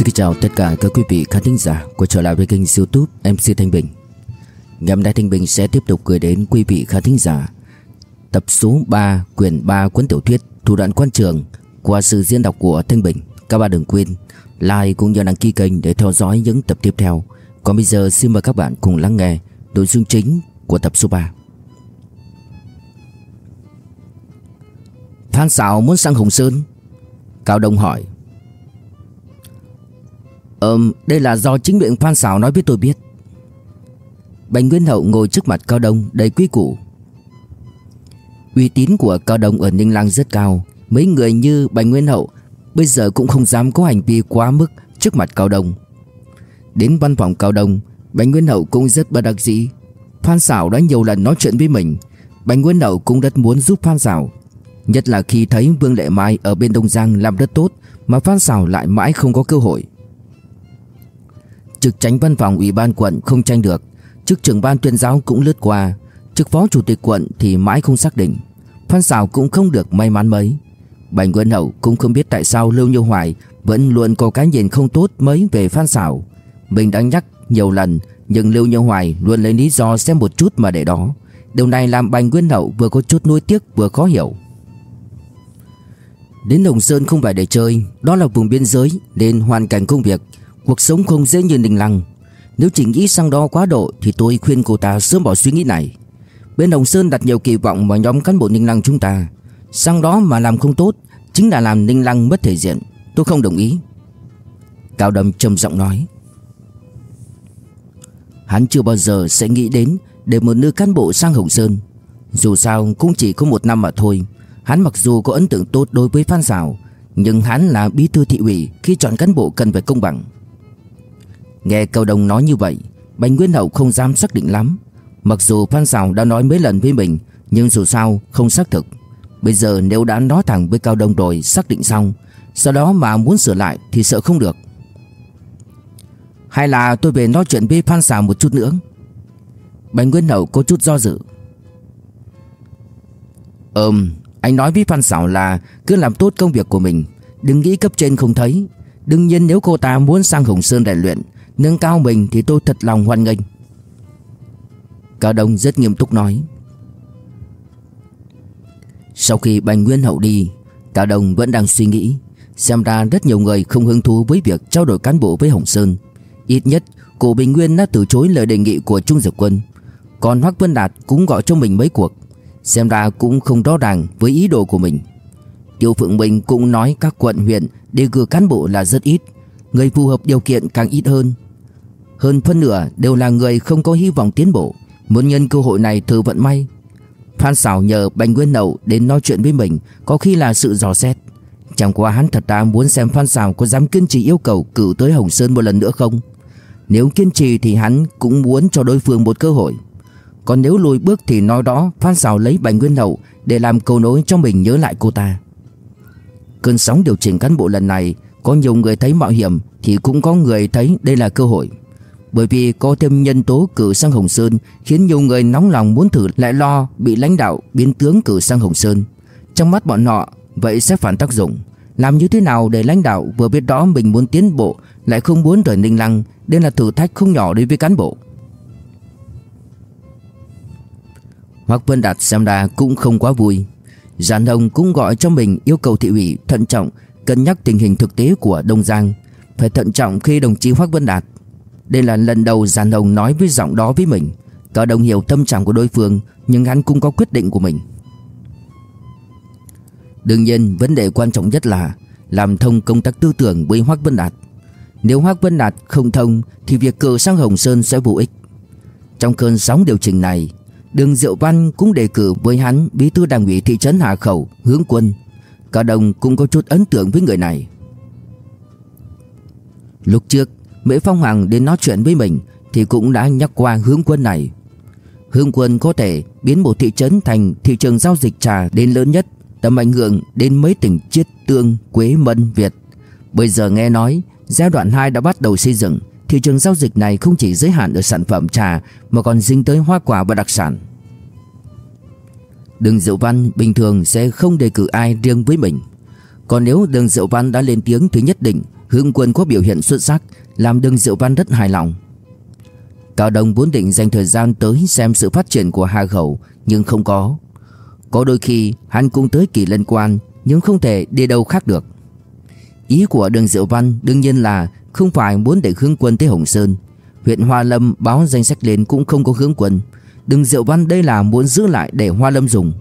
Xin chào tất cả các quý vị khán thính giả quay trở lại với kênh youtube MC Thanh Bình. Ngày hôm nay Thanh Bình sẽ tiếp tục gửi đến quý vị khán thính giả Tập số 3 quyển 3 cuốn tiểu thuyết Thủ đoạn quan trường qua sự diễn đọc của Thanh Bình. Các bạn đừng quên like cũng như đăng ký kênh để theo dõi những tập tiếp theo. Còn bây giờ xin mời các bạn cùng lắng nghe nội dung chính của tập số 3 Phan Sảo muốn sang Hồng Sơn. Cao Đông hỏi Ờm, đây là do chính miệng Phan Sảo nói với tôi biết. Bành Nguyên Hậu ngồi trước mặt Cao Đông đầy quý củ. Uy tín của Cao Đông ở Ninh Lăng rất cao, mấy người như Bành Nguyên Hậu bây giờ cũng không dám có hành vi quá mức trước mặt Cao Đông. Đến văn phòng Cao Đông, Bành Nguyên Hậu cũng rất bất đắc dĩ. Phan Sảo đã nhiều lần nói chuyện với mình, Bành Nguyên Hậu cũng rất muốn giúp Phan Sảo, nhất là khi thấy Vương Lệ Mai ở bên Đông Giang làm rất tốt mà Phan Sảo lại mãi không có cơ hội. Trực tránh văn phòng ủy ban quận không tranh được, Chức trưởng ban tuyên giáo cũng lướt qua, Chức phó chủ tịch quận thì mãi không xác định. Phan Sảo cũng không được may mắn mấy. Bành Quân Hậu cũng không biết tại sao Lưu Như Hoài Vẫn luôn có cái nhìn không tốt mấy về Phan Sảo Mình đã nhắc nhiều lần, Nhưng Lưu Như Hoài luôn lấy lý do xem một chút mà để đó. Điều này làm Bành Nguyên Hậu vừa có chút nuối tiếc vừa khó hiểu. Đến Đồng Sơn không phải để chơi, Đó là vùng biên giới Nên hoàn cảnh công việc. Cuộc sống không dễ như Ninh Lăng. Nếu chỉ nghĩ sang đó quá độ, Thì tôi khuyên cô ta sớm bỏ suy nghĩ này. Bên Đồng Sơn đặt nhiều kỳ vọng vào nhóm cán bộ Ninh Lăng chúng ta. Sang đó mà làm không tốt, Chính là làm Ninh Lăng mất thể diện. Tôi không đồng ý. Cao Đầm trầm giọng nói. Hắn chưa bao giờ sẽ nghĩ đến Để một nữ cán bộ sang Hồng Sơn. Dù sao cũng chỉ có một năm mà thôi. Hắn mặc dù có ấn tượng tốt đối với Phan Giảo Nhưng hắn là bí thư thị ủy Khi chọn cán bộ cần phải công bằng. Nghe Cao Đông nói như vậy, Bành Nguyên Hậu không dám xác định lắm. Mặc dù Phan Sào đã nói mấy lần với mình, Nhưng dù sao không xác thực. Bây giờ nếu đã nói thẳng với Cao Đông rồi, Xác định xong, Sau đó mà muốn sửa lại thì sợ không được. Hay là tôi về nói chuyện với Phan Sào một chút nữa? Bành Nguyên Hậu có chút do dự. Ừm, Anh nói với Phan Sảo là Cứ làm tốt công việc của mình, Đừng nghĩ cấp trên không thấy. Đương nhiên nếu cô ta muốn sang Hồng Sơn rèn luyện Nâng cao mình thì tôi thật lòng hoan nghênh. Cao Đông rất nghiêm túc nói. Sau khi Bành Nguyên Hậu đi Cao Đông vẫn đang suy nghĩ, Xem ra rất nhiều người không hứng thú với việc trao đổi cán bộ với Hồng Sơn. Ít nhất Cổ Bình Nguyên đã từ chối lời đề nghị của Trung Dược Quân. Còn Hoắc Vân Đạt cũng gọi cho mình mấy cuộc, Xem ra cũng không rõ ràng với ý đồ của mình. Tiêu Phượng Bình cũng nói các quận huyện đề cử cán bộ là rất ít. Người phù hợp điều kiện càng ít hơn. Hơn phân nửa đều là người không có hy vọng tiến bộ. Muốn nhân cơ hội này thử vận may. Phan Sảo nhờ Bành Nguyên Nậu đến nói chuyện với mình, Có khi là sự dò xét. Chẳng qua hắn thật ra muốn xem Phan Sảo có dám kiên trì yêu cầu cử tới Hồng Sơn một lần nữa không? Nếu kiên trì thì hắn cũng muốn cho đối phương một cơ hội. Còn nếu lùi bước thì nói đó, Phan Sảo lấy Bành Nguyên Nậu để làm cầu nối cho mình nhớ lại cô ta. Cơn sóng điều chỉnh cán bộ lần này có nhiều người thấy mạo hiểm Thì cũng có người thấy đây là cơ hội. Bởi vì có thêm nhân tố cử sang Hồng Sơn Khiến nhiều người nóng lòng muốn thử lại lo Bị lãnh đạo, biến tướng cử sang Hồng Sơn. Trong mắt bọn họ Vậy sẽ phản tác dụng. Làm như thế nào để lãnh đạo vừa biết đó mình muốn tiến bộ Lại không muốn rời Ninh Lăng, Đây là thử thách không nhỏ đối với cán bộ. Hoặc Vân Đạt xem ra cũng không quá vui. Giàn Hồng cũng gọi cho mình yêu cầu thị ủy thận trọng Cân nhắc tình hình thực tế của Đông Giang, Phải thận trọng khi đồng chí Hoắc Vân Đạt. Đây là lần đầu Giàn Hồng nói với giọng đó với mình. Cả đồng hiểu tâm trạng của đối phương, Nhưng hắn cũng có quyết định của mình. Đương nhiên, vấn đề quan trọng nhất là Làm thông công tác tư tưởng với Hoắc Vân Đạt. Nếu Hoắc Vân Đạt không thông, Thì việc cử sang Hồng Sơn sẽ vô ích. Trong cơn sóng điều chỉnh này, Đường Diệu Văn cũng đề cử với hắn Bí thư đảng ủy thị trấn Hà Khẩu, Hướng quân. Cả đồng cũng có chút ấn tượng với người này. Lúc trước Mễ Phong Hoàng đến nói chuyện với mình Thì cũng đã nhắc qua hướng quân này. Hướng quân có thể biến một thị trấn thành thị trường giao dịch trà đến lớn nhất Tầm ảnh hưởng đến mấy tỉnh Chiết Tương, Quế Mân, Việt. Bây giờ nghe nói giai đoạn 2 đã bắt đầu xây dựng Thị trường giao dịch này không chỉ giới hạn ở sản phẩm trà Mà còn dính tới hoa quả và đặc sản. Đường Diệu Văn bình thường sẽ không đề cử ai riêng với mình. Còn nếu đường Diệu Văn đã lên tiếng thì nhất định Hướng quân có biểu hiện xuất sắc, Làm đường Diệu Văn rất hài lòng. Cao Đông vốn định dành thời gian tới xem sự phát triển của Hà Khẩu, Nhưng không có. Có đôi khi hắn cũng tới kỳ lân quan, Nhưng không thể đi đâu khác được. Ý của Đường Diệu Văn đương nhiên là Không phải muốn để hướng quân tới Hồng Sơn. Huyện Hoa Lâm báo danh sách lên cũng không có hướng quân đừng Diệu Văn đây là muốn giữ lại để Hoa Lâm dùng.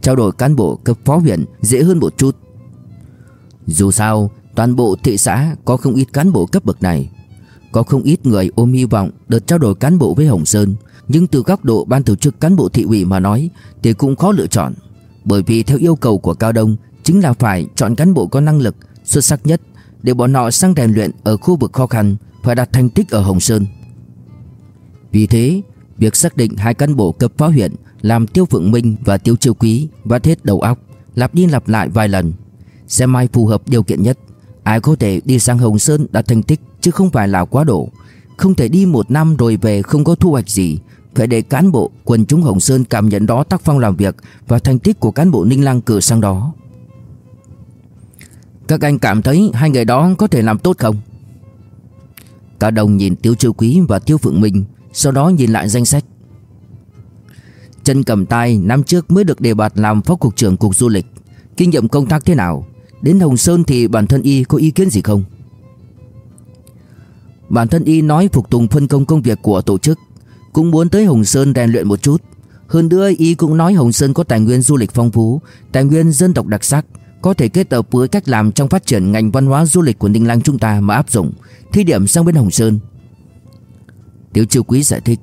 Trao đổi cán bộ cấp phó huyện dễ hơn một chút. Dù sao, Toàn bộ thị xã có không ít cán bộ cấp bậc này. Có không ít người ôm hy vọng Đợt trao đổi cán bộ với Hồng Sơn, Nhưng từ góc độ ban tổ chức cán bộ thị ủy mà nói Thì cũng khó lựa chọn, Bởi vì theo yêu cầu của Cao Đông Chính là phải chọn cán bộ có năng lực Xuất sắc nhất Để bọn họ sang rèn luyện ở khu vực khó khăn Phải đạt thành tích ở Hồng Sơn. Vì thế Việc xác định hai cán bộ cấp phó huyện, Làm Tiêu Phượng Minh và Tiêu Chiêu Quý Vắt hết đầu óc, Lặp đi lặp lại vài lần. Xem ai phù hợp điều kiện nhất, Ai có thể đi sang Hồng Sơn đạt thành tích Chứ không phải là quá độ. Không thể đi một năm rồi về không có thu hoạch gì, Phải để cán bộ quần chúng Hồng Sơn cảm nhận đó tác phong làm việc Và thành tích của cán bộ Ninh Lăng cử sang đó. Các anh cảm thấy hai người đó có thể làm tốt không? Cả đồng nhìn Tiêu Chiêu Quý và Tiêu Phượng Minh sau đó nhìn lại danh sách. Trần Cầm tay, năm trước mới được đề bạt làm phó cục trưởng cục du lịch. Kinh nghiệm công tác thế nào? Đến Hồng Sơn thì bản thân y có ý kiến gì không? Bản thân y nói phục tùng phân công công việc của tổ chức, Cũng muốn tới Hồng Sơn rèn luyện một chút. Hơn nữa, y cũng nói Hồng Sơn có tài nguyên du lịch phong phú, Tài nguyên dân tộc đặc sắc, Có thể kết hợp với cách làm trong phát triển ngành văn hóa du lịch của Ninh Lăng chúng ta mà áp dụng. Thi điểm sang bên Hồng Sơn. Tiểu Chiêu Quý giải thích.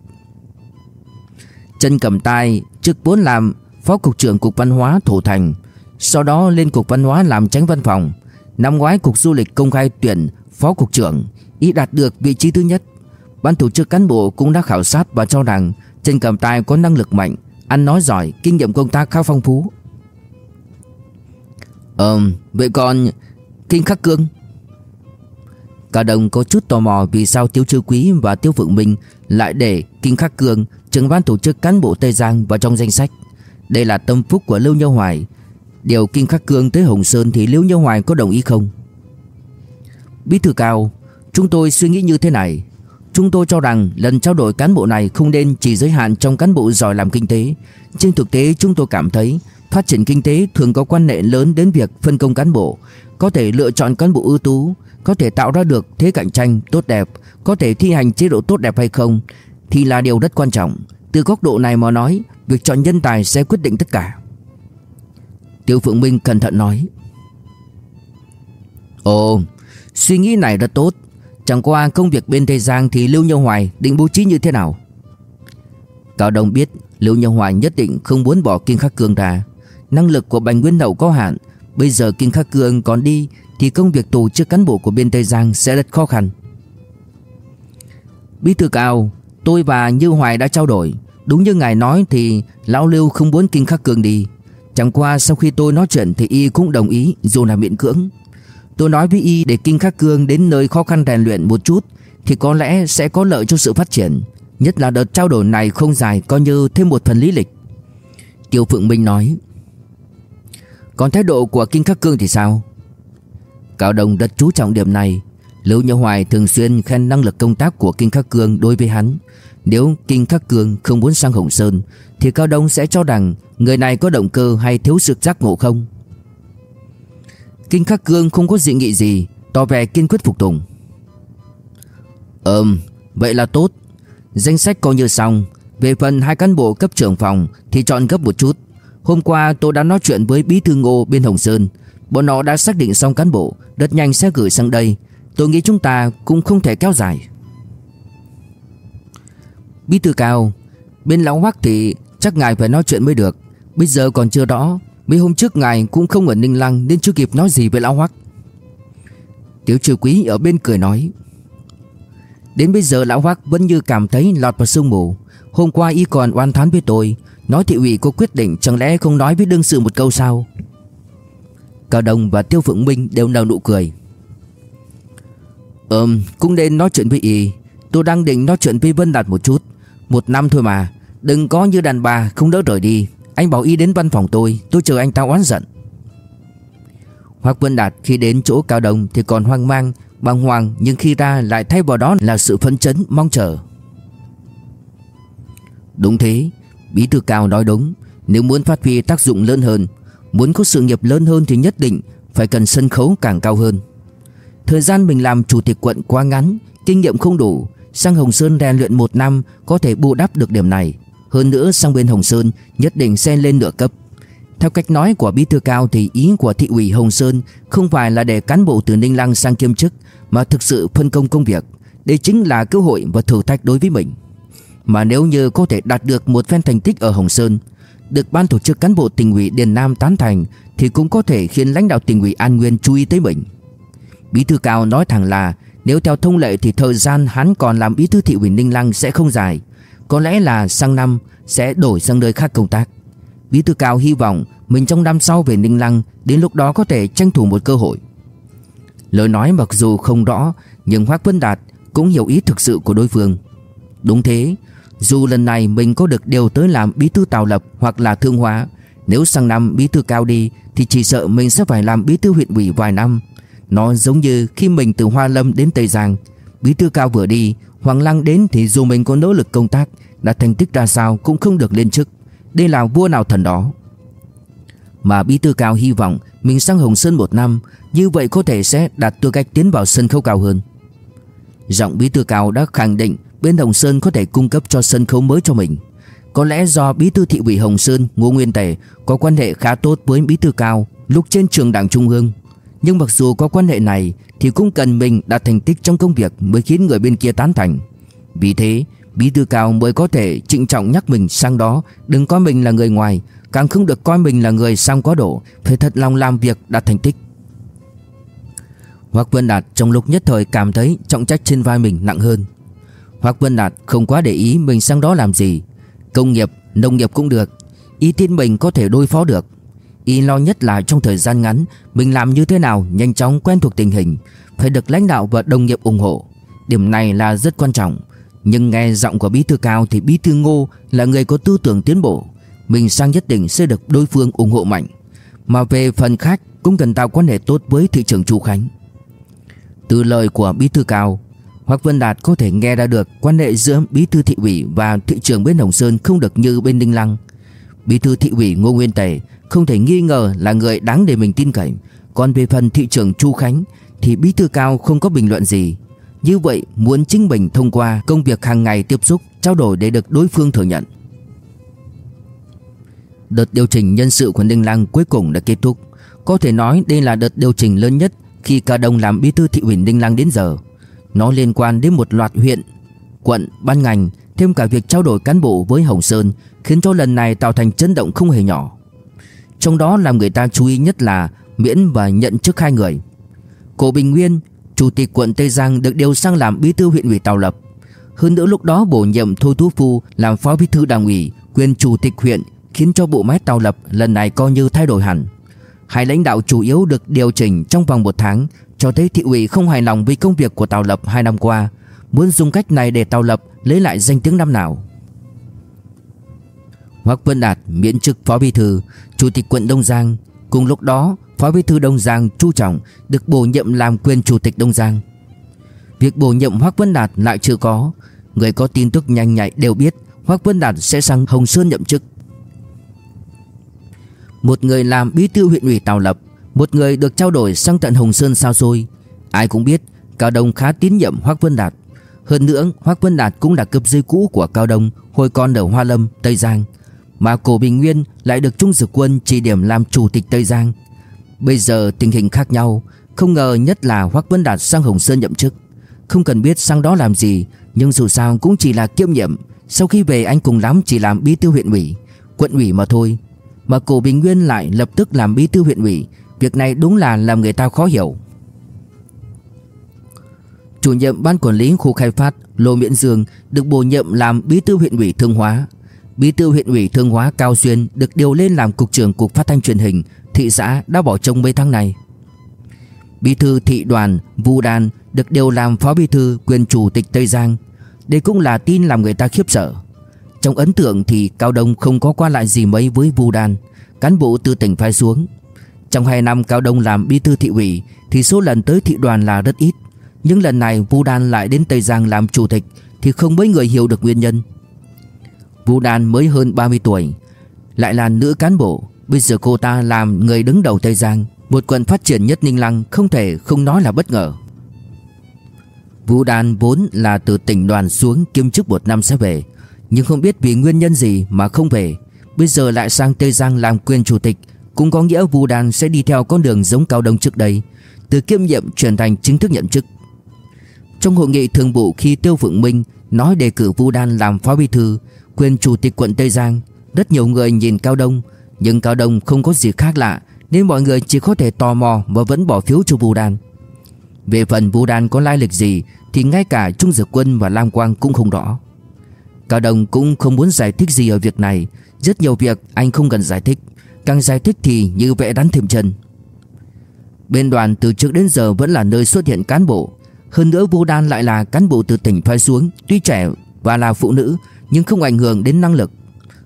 Trần Cẩm Tai trước vốn làm Phó Cục trưởng Cục Văn hóa Thủ Thành Sau đó lên Cục Văn hóa làm tránh văn phòng. Năm ngoái Cục Du lịch công khai tuyển Phó Cục trưởng Ý đạt được vị trí thứ nhất. Ban tổ chức cán bộ cũng đã khảo sát và cho rằng Trần Cẩm Tai có năng lực mạnh Ăn nói giỏi, kinh nghiệm công tác khá phong phú. Ờm, vậy còn Kinh Khắc Cương? Cả đồng có chút tò mò vì sao Tiêu Chư Quý và Tiêu Phượng Minh lại để Kinh Khắc Cương, trưởng ban tổ chức cán bộ Tây Giang vào trong danh sách. Đây là tâm phúc của Lưu Nhơ Hoài. Điều Kinh Khắc Cương tới Hồng Sơn thì Lưu Nhơ Hoài có đồng ý không? Bí thư cao, chúng tôi suy nghĩ như thế này. Chúng tôi cho rằng lần trao đổi cán bộ này không nên chỉ giới hạn trong cán bộ giỏi làm kinh tế. Trên thực tế chúng tôi cảm thấy phát triển kinh tế thường có quan hệ lớn đến việc phân công cán bộ, có thể lựa chọn cán bộ ưu tú, có thể tạo ra được thế cạnh tranh tốt đẹp, có thể thi hành chế độ tốt đẹp hay không thì là điều rất quan trọng. Từ góc độ này mà nói, việc chọn nhân tài sẽ quyết định tất cả. Tiêu Phượng Minh cẩn thận nói. Ồ, suy nghĩ này rất tốt. Chẳng qua công việc bên Tây Giang thì Lưu Nhân Hoài định bố trí như thế nào? Cao Đông biết Lưu Nhân Hoài nhất định không muốn bỏ Kim Khắc Cương ra. Năng lực của Bành Nguyên Đậu có hạn. Bây giờ Kim Khắc Cương còn đi thì công việc tổ chức cán bộ của bên Tây Giang sẽ rất khó khăn. Bí thư cao, tôi và Như Hoài đã trao đổi. Đúng như ngài nói thì Lão Lưu không muốn Kim Khắc Cường đi. Chẳng qua sau khi tôi nói chuyện thì y cũng đồng ý dù là miễn cưỡng. Tôi nói với y để Kinh Khắc Cương đến nơi khó khăn rèn luyện một chút thì có lẽ sẽ có lợi cho sự phát triển. Nhất là đợt trao đổi này không dài coi như thêm một phần lý lịch. Tiêu Phượng Minh nói. Còn thái độ của Kinh Khắc Cương thì sao? Cao Đông rất chú trọng điểm này. Lưu Nhã Hoài thường xuyên khen năng lực công tác của Kinh Khắc Cương đối với hắn. Nếu Kinh Khắc Cương không muốn sang Hồng Sơn, Thì Cao Đông sẽ cho rằng Người này có động cơ hay thiếu sự giác ngộ không? Kinh Khắc Cương không có dị nghị gì, Tỏ vẻ kiên quyết phục tùng. Ừm, Vậy là tốt. Danh sách coi như xong. Về phần hai cán bộ cấp trưởng phòng Thì chọn gấp một chút. Hôm qua tôi đã nói chuyện với Bí Thư Ngô bên Hồng Sơn. Bọn họ đã xác định xong cán bộ, Rất nhanh sẽ gửi sang đây. Tôi nghĩ chúng ta cũng không thể kéo dài. Bí thư cao, Bên lão hoắc thì chắc ngài phải nói chuyện mới được. Bây giờ còn chưa rõ, Mấy hôm trước ngài cũng không ở Ninh Lăng Nên chưa kịp nói gì với lão hoắc. Tiểu trừ quý ở bên cười nói, Đến bây giờ lão hoắc vẫn như cảm thấy lọt vào sương mù. Hôm qua y còn oan thán với tôi Nói thị ủy có quyết định Chẳng lẽ không nói với đương sự một câu sao? Cao Đông và Tiêu Phượng Minh đều nở nụ cười. Ừm cũng nên nói chuyện với y. Tôi đang định nói chuyện với Vân Đạt một chút. Một năm thôi mà Đừng có như đàn bà không đỡ rời đi. Anh bảo y đến văn phòng tôi Tôi chờ anh ta oán giận. Hoặc Vân Đạt khi đến chỗ Cao Đông thì còn hoang mang, bàng hoàng nhưng khi ra lại thay vào đó là sự phấn chấn, mong chờ. Đúng thế, Bí thư Cao nói đúng, nếu muốn phát huy tác dụng lớn hơn, muốn có sự nghiệp lớn hơn thì nhất định phải cần sân khấu càng cao hơn. Thời gian mình làm chủ tịch quận quá ngắn, kinh nghiệm không đủ, sang Hồng Sơn rèn luyện một năm có thể bù đắp được điểm này. Hơn nữa sang bên Hồng Sơn nhất định sẽ lên nửa cấp. Theo cách nói của Bí thư Cao thì ý của thị ủy Hồng Sơn không phải là để cán bộ từ Ninh Lăng sang kiêm chức mà thực sự phân công công việc. Đây chính là cơ hội và thử thách đối với mình. Mà nếu như có thể đạt được một phen thành tích ở Hồng Sơn, được ban tổ chức cán bộ tỉnh ủy Điền Nam tán thành thì cũng có thể khiến lãnh đạo tỉnh ủy An Nguyên chú ý tới mình. Bí thư Cao nói thẳng là nếu theo thông lệ thì thời gian hắn còn làm bí thư thị ủy Ninh Lăng sẽ không dài, có lẽ là sang năm sẽ đổi sang nơi khác công tác. Bí thư Cao hy vọng mình trong năm sau về Ninh Lăng Đến lúc đó có thể tranh thủ một cơ hội Lời nói mặc dù không rõ Nhưng Hoác Vân Đạt cũng hiểu ý thực sự của đối phương Đúng thế dù lần này mình có được điều tới làm bí thư tàu lập hoặc là thương hóa, Nếu sang năm bí thư cao đi Thì chỉ sợ mình sẽ phải làm bí thư huyện ủy vài năm. Nó giống như khi mình từ Hoa Lâm đến Tây Giang. Bí thư cao vừa đi, Hoàng Lăng đến thì dù mình có nỗ lực công tác Đạt thành tích ra sao cũng không được lên chức. Đây là vua nào thần đó? Mà Bí Thư Cao hy vọng mình sang Hồng Sơn một năm, Như vậy có thể sẽ đạt tư cách tiến vào sân khấu cao hơn. Giọng Bí Thư Cao đã khẳng định Bên Hồng Sơn có thể cung cấp cho sân khấu mới cho mình. Có lẽ do Bí Thư Thị ủy Hồng Sơn, Ngô Nguyên Tề, có quan hệ khá tốt với Bí Thư Cao, Lúc trên trường đảng Trung ương. Nhưng mặc dù có quan hệ này, Thì cũng cần mình đạt thành tích trong công việc Mới khiến người bên kia tán thành. Vì thế, Bí thư cao mới có thể trịnh trọng nhắc mình sang đó, Đừng coi mình là người ngoài, Càng không được coi mình là người sang quá độ, Phải thật lòng làm việc đạt thành tích. Hoác Vân Đạt trong lúc nhất thời cảm thấy trọng trách trên vai mình nặng hơn hoặc Vân Đạt không quá để ý mình sang đó làm gì. Công nghiệp, nông nghiệp cũng được. Ý tin mình có thể đối phó được. Ý lo nhất là trong thời gian ngắn Mình làm như thế nào nhanh chóng quen thuộc tình hình Phải được lãnh đạo và đồng nghiệp ủng hộ. Điểm này là rất quan trọng. Nhưng nghe giọng của Bí Thư Cao thì Bí Thư Ngô là người có tư tưởng tiến bộ. Mình sang nhất định sẽ được đối phương ủng hộ mạnh. Mà về phần khác cũng cần tạo quan hệ tốt với thị trưởng Chu Khánh. Từ lời của Bí thư Cao, Hoắc Vân Đạt có thể nghe ra được quan hệ giữa Bí thư thị ủy và thị trưởng bên Hồng Sơn không được như bên Ninh Lăng. Bí thư thị ủy Ngô Nguyên Tề không thể nghi ngờ là người đáng để mình tin cậy. Còn về phần thị trưởng Chu Khánh thì Bí thư Cao không có bình luận gì. Như vậy, muốn chính mình thông qua công việc hàng ngày tiếp xúc, trao đổi để được đối phương thừa nhận. Đợt điều chỉnh nhân sự của Ninh Lăng cuối cùng đã kết thúc Có thể nói đây là đợt điều chỉnh lớn nhất Khi cả đồng làm bí thư thị ủy Ninh Lăng đến giờ nó liên quan đến một loạt huyện Quận, ban ngành Thêm cả việc trao đổi cán bộ với Hồng Sơn Khiến cho lần này tạo thành chấn động không hề nhỏ. Trong đó làm người ta chú ý nhất là Miễn và nhận chức hai người. Cổ Bình Nguyên Chủ tịch quận Tây Giang được điều sang làm bí thư huyện ủy Tàu Lập. Hơn nữa lúc đó bổ nhiệm Thôi Tú Phu làm phó bí thư đảng ủy Quyền chủ tịch huyện khiến cho bộ máy tàu lập lần này coi như thay đổi hẳn. Hai lãnh đạo chủ yếu được điều chỉnh trong vòng một tháng, cho thấy thị ủy không hài lòng với công việc của tàu lập hai năm qua, muốn dùng cách này để tàu lập lấy lại danh tiếng năm nào. Hoắc Vân Đạt miễn chức phó bí thư, chủ tịch quận Đông Giang, cùng lúc đó phó bí thư Đông Giang Chu Trọng được bổ nhiệm làm quyền chủ tịch Đông Giang. Việc bổ nhiệm Hoắc Vân Đạt lại chưa có, người có tin tức nhanh nhạy đều biết Hoắc Vân Đạt sẽ sang Hồng Sơn nhậm chức. Một người làm bí thư huyện ủy Tào Lập một người được trao đổi sang tận Hồng Sơn sao xôi. Ai cũng biết Cao Đông khá tín nhiệm Hoác Vân Đạt. Hơn nữa Hoác Vân Đạt cũng là cấp dưới cũ của Cao Đông Hồi còn ở Hoa Lâm, Tây Giang. Mà Cổ Bình Nguyên lại được Trung Dực Quân chỉ điểm làm chủ tịch Tây Giang. Bây giờ tình hình khác nhau Không ngờ nhất là Hoác Vân Đạt sang Hồng Sơn nhậm chức. Không cần biết sang đó làm gì Nhưng dù sao cũng chỉ là kiêm nhiệm. Sau khi về anh cùng lắm chỉ làm bí thư huyện ủy Quận ủy mà thôi. Mà cổ Bình Nguyên lại lập tức làm bí thư huyện ủy Việc này đúng là làm người ta khó hiểu. Chủ nhiệm ban quản lý khu khai phát Lô Miễn Dương được bổ nhiệm làm bí thư huyện ủy Thương Hóa. Bí thư huyện ủy Thương Hóa Cao Xuyên được điều lên làm cục trưởng cục phát thanh truyền hình, Thị xã đã bỏ trông mấy tháng này Bí thư thị đoàn Vu Đan được điều làm phó bí thư quyền chủ tịch Tây Giang. Đây cũng là tin làm người ta khiếp sợ. Trong ấn tượng thì Cao Đông không có qua lại gì mấy với Vu Đan, Cán bộ từ tỉnh phái xuống. Trong 2 năm Cao Đông làm bí thư thị ủy, Thì số lần tới thị đoàn là rất ít. Nhưng lần này Vu Đan lại đến Tây Giang làm chủ tịch Thì không mấy người hiểu được nguyên nhân. Vu Đan mới hơn 30 tuổi, Lại là nữ cán bộ. Bây giờ cô ta làm người đứng đầu Tây Giang, Một quận phát triển nhất Ninh Lăng, Không thể không nói là bất ngờ. Vũ Đan vốn là từ tỉnh đoàn xuống kiêm chức một năm sẽ về, Nhưng không biết vì nguyên nhân gì mà không về. Bây giờ lại sang Tây Giang làm quyền chủ tịch cũng có nghĩa Vu Đan sẽ đi theo con đường giống Cao Đông trước đây Từ kiêm nhiệm chuyển thành chính thức nhận chức. Trong hội nghị thường vụ khi Tiêu Phượng Minh nói đề cử Vu Đan làm phó bí thư Quyền chủ tịch quận Tây Giang Rất nhiều người nhìn Cao Đông Nhưng Cao Đông không có gì khác lạ Nên mọi người chỉ có thể tò mò và vẫn bỏ phiếu cho Vu Đan. Về phần Vu Đan có lai lịch gì thì ngay cả Trung Dược Quân và Lam Quang cũng không rõ. Cao Đông cũng không muốn giải thích gì ở việc này, rất nhiều việc anh không cần giải thích, càng giải thích thì như vẽ đắn thêm chân. Bên đoàn từ trước đến giờ vẫn là nơi xuất hiện cán bộ, hơn nữa vô Đan lại là cán bộ từ tỉnh phái xuống, tuy trẻ và là phụ nữ nhưng không ảnh hưởng đến năng lực.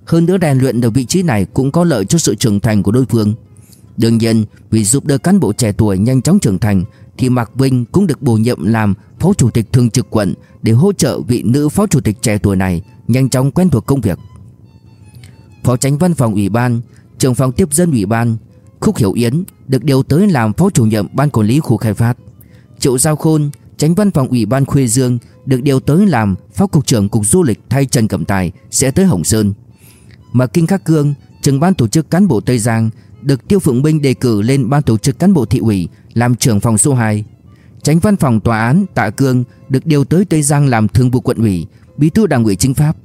Hơn nữa rèn luyện ở vị trí này cũng có lợi cho sự trưởng thành của đối phương. Đương nhiên, vì giúp đỡ cán bộ trẻ tuổi nhanh chóng trưởng thành thì Mạc Vinh cũng được bổ nhiệm làm phó chủ tịch thường trực quận để hỗ trợ vị nữ phó chủ tịch trẻ tuổi này nhanh chóng quen thuộc công việc. Phó tránh văn phòng ủy ban, trưởng phòng tiếp dân ủy ban Khúc Hiểu Yến được điều tới làm phó chủ nhiệm ban quản lý khu khai phát. Triệu Giao Khôn, tránh văn phòng ủy ban Khuê Dương được điều tới làm phó cục trưởng cục du lịch thay Trần Cẩm Tài sẽ tới Hồng Sơn. Mà Kinh Khắc Cương, trưởng ban tổ chức cán bộ Tây Giang được Tiêu Phượng Minh đề cử lên ban tổ chức cán bộ thị ủy làm trưởng phòng số 2. Tránh văn phòng tòa án Tạ Cương được điều tới Tây Giang làm thường vụ quận ủy, bí thư đảng ủy chính pháp.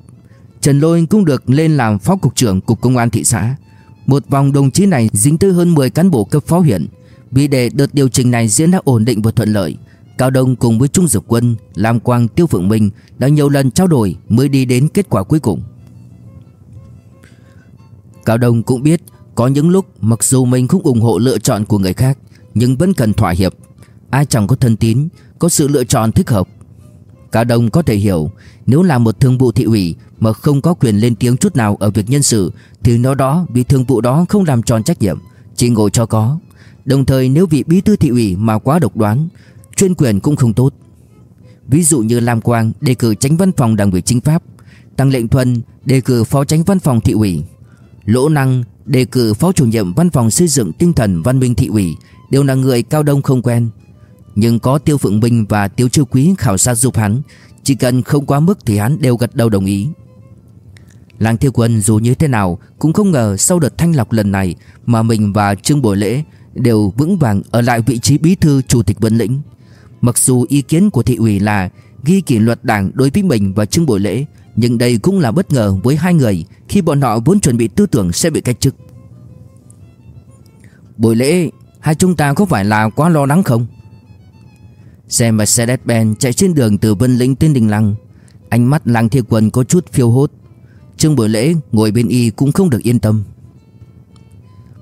Trần Lôi cũng được lên làm phó cục trưởng cục công an thị xã. Một vòng đồng chí này dính tới hơn 10 cán bộ cấp phó huyện. Vì để đợt điều chỉnh này diễn ra ổn định và thuận lợi, Cao Đông cùng với Trung Dược Quân, Lam Quang, Tiêu Phượng Minh đã nhiều lần trao đổi mới đi đến kết quả cuối cùng. Cao Đông cũng biết có những lúc mặc dù mình không ủng hộ lựa chọn của người khác Nhưng vẫn cần thỏa hiệp Ai chẳng có thân tín Có sự lựa chọn thích hợp Cả đồng có thể hiểu, Nếu là một thương vụ thị ủy Mà không có quyền lên tiếng chút nào ở việc nhân sự, Thì nó đó vì thương vụ đó không làm tròn trách nhiệm, Chỉ ngồi cho có Đồng thời nếu vị bí thư thị ủy mà quá độc đoán, Chuyên quyền cũng không tốt Ví dụ như Lam Quang đề cử tránh văn phòng đảng ủy chính pháp, Tăng Lệnh Thuần đề cử phó tránh văn phòng thị ủy, Lỗ Năng đề cử phó chủ nhiệm văn phòng xây dựng tinh thần văn minh thị ủy đều là người cao đông không quen. Nhưng có Tiêu Phượng Minh và Tiêu Chiêu Quý khảo sát giúp hắn, chỉ cần không quá mức thì hắn đều gật đầu đồng ý. Làng Thiêu Quân dù như thế nào cũng không ngờ sau đợt thanh lọc lần này mà mình và Trương Bồi Lễ đều vững vàng ở lại vị trí bí thư chủ tịch Vân Lĩnh. Mặc dù ý kiến của thị ủy là ghi kỷ luật đảng đối với mình và Trương Bồi Lễ nhưng đây cũng là bất ngờ với hai người Khi bọn họ vốn chuẩn bị tư tưởng sẽ bị cách chức Buổi lễ Hai chúng ta có phải là quá lo lắng không Xe Mercedes-Benz chạy trên đường từ Vân Lĩnh tới Đình Lăng. Ánh mắt Lăng Thiên Quân có chút phiêu hốt. Trương buổi lễ ngồi bên y cũng không được yên tâm.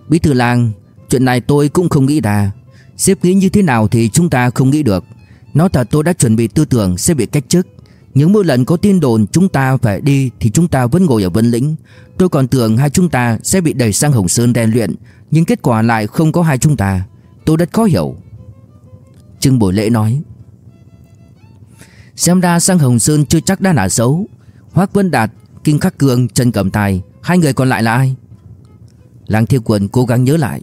Bí thư Lang, Chuyện này tôi cũng không nghĩ ra. Xếp nghĩ như thế nào thì chúng ta không nghĩ được. Nói thật tôi đã chuẩn bị tư tưởng sẽ bị cách chức. Những mỗi lần có tin đồn chúng ta phải đi Thì chúng ta vẫn ngồi ở Vân Lĩnh. Tôi còn tưởng hai chúng ta sẽ bị đẩy sang Hồng Sơn rèn luyện Nhưng kết quả lại không có hai chúng ta. Tôi rất khó hiểu. Trương Bồi Lễ nói. Xem ra sang Hồng Sơn chưa chắc đã là xấu. Hoác quân Đạt, Kinh Khắc Cường, Trần Cẩm Tài Hai người còn lại là ai? Làng Thiên Quân cố gắng nhớ lại.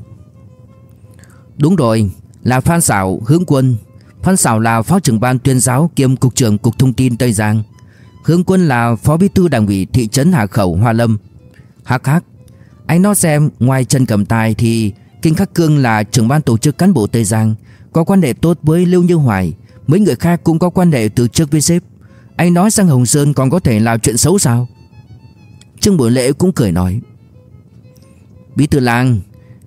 Đúng rồi Là Phan Sảo, Hướng Quân. Phan Sảo là phó trưởng ban tuyên giáo kiêm cục trưởng cục thông tin Tây Giang. Hướng Quân là phó bí thư đảng ủy thị trấn Hà Khẩu Hoa Lâm. Hắc hắc, anh nói xem ngoài Trần Cẩm Tài thì Kinh Khắc Cương là trưởng ban tổ chức cán bộ Tây Giang, có quan hệ tốt với Lưu Như Hoài, mấy người khác cũng có quan hệ từ trước với sếp. Anh nói sang Hồng Sơn còn có thể là chuyện xấu sao? Trương Bửu Lễ cũng cười nói. Bí thư làng,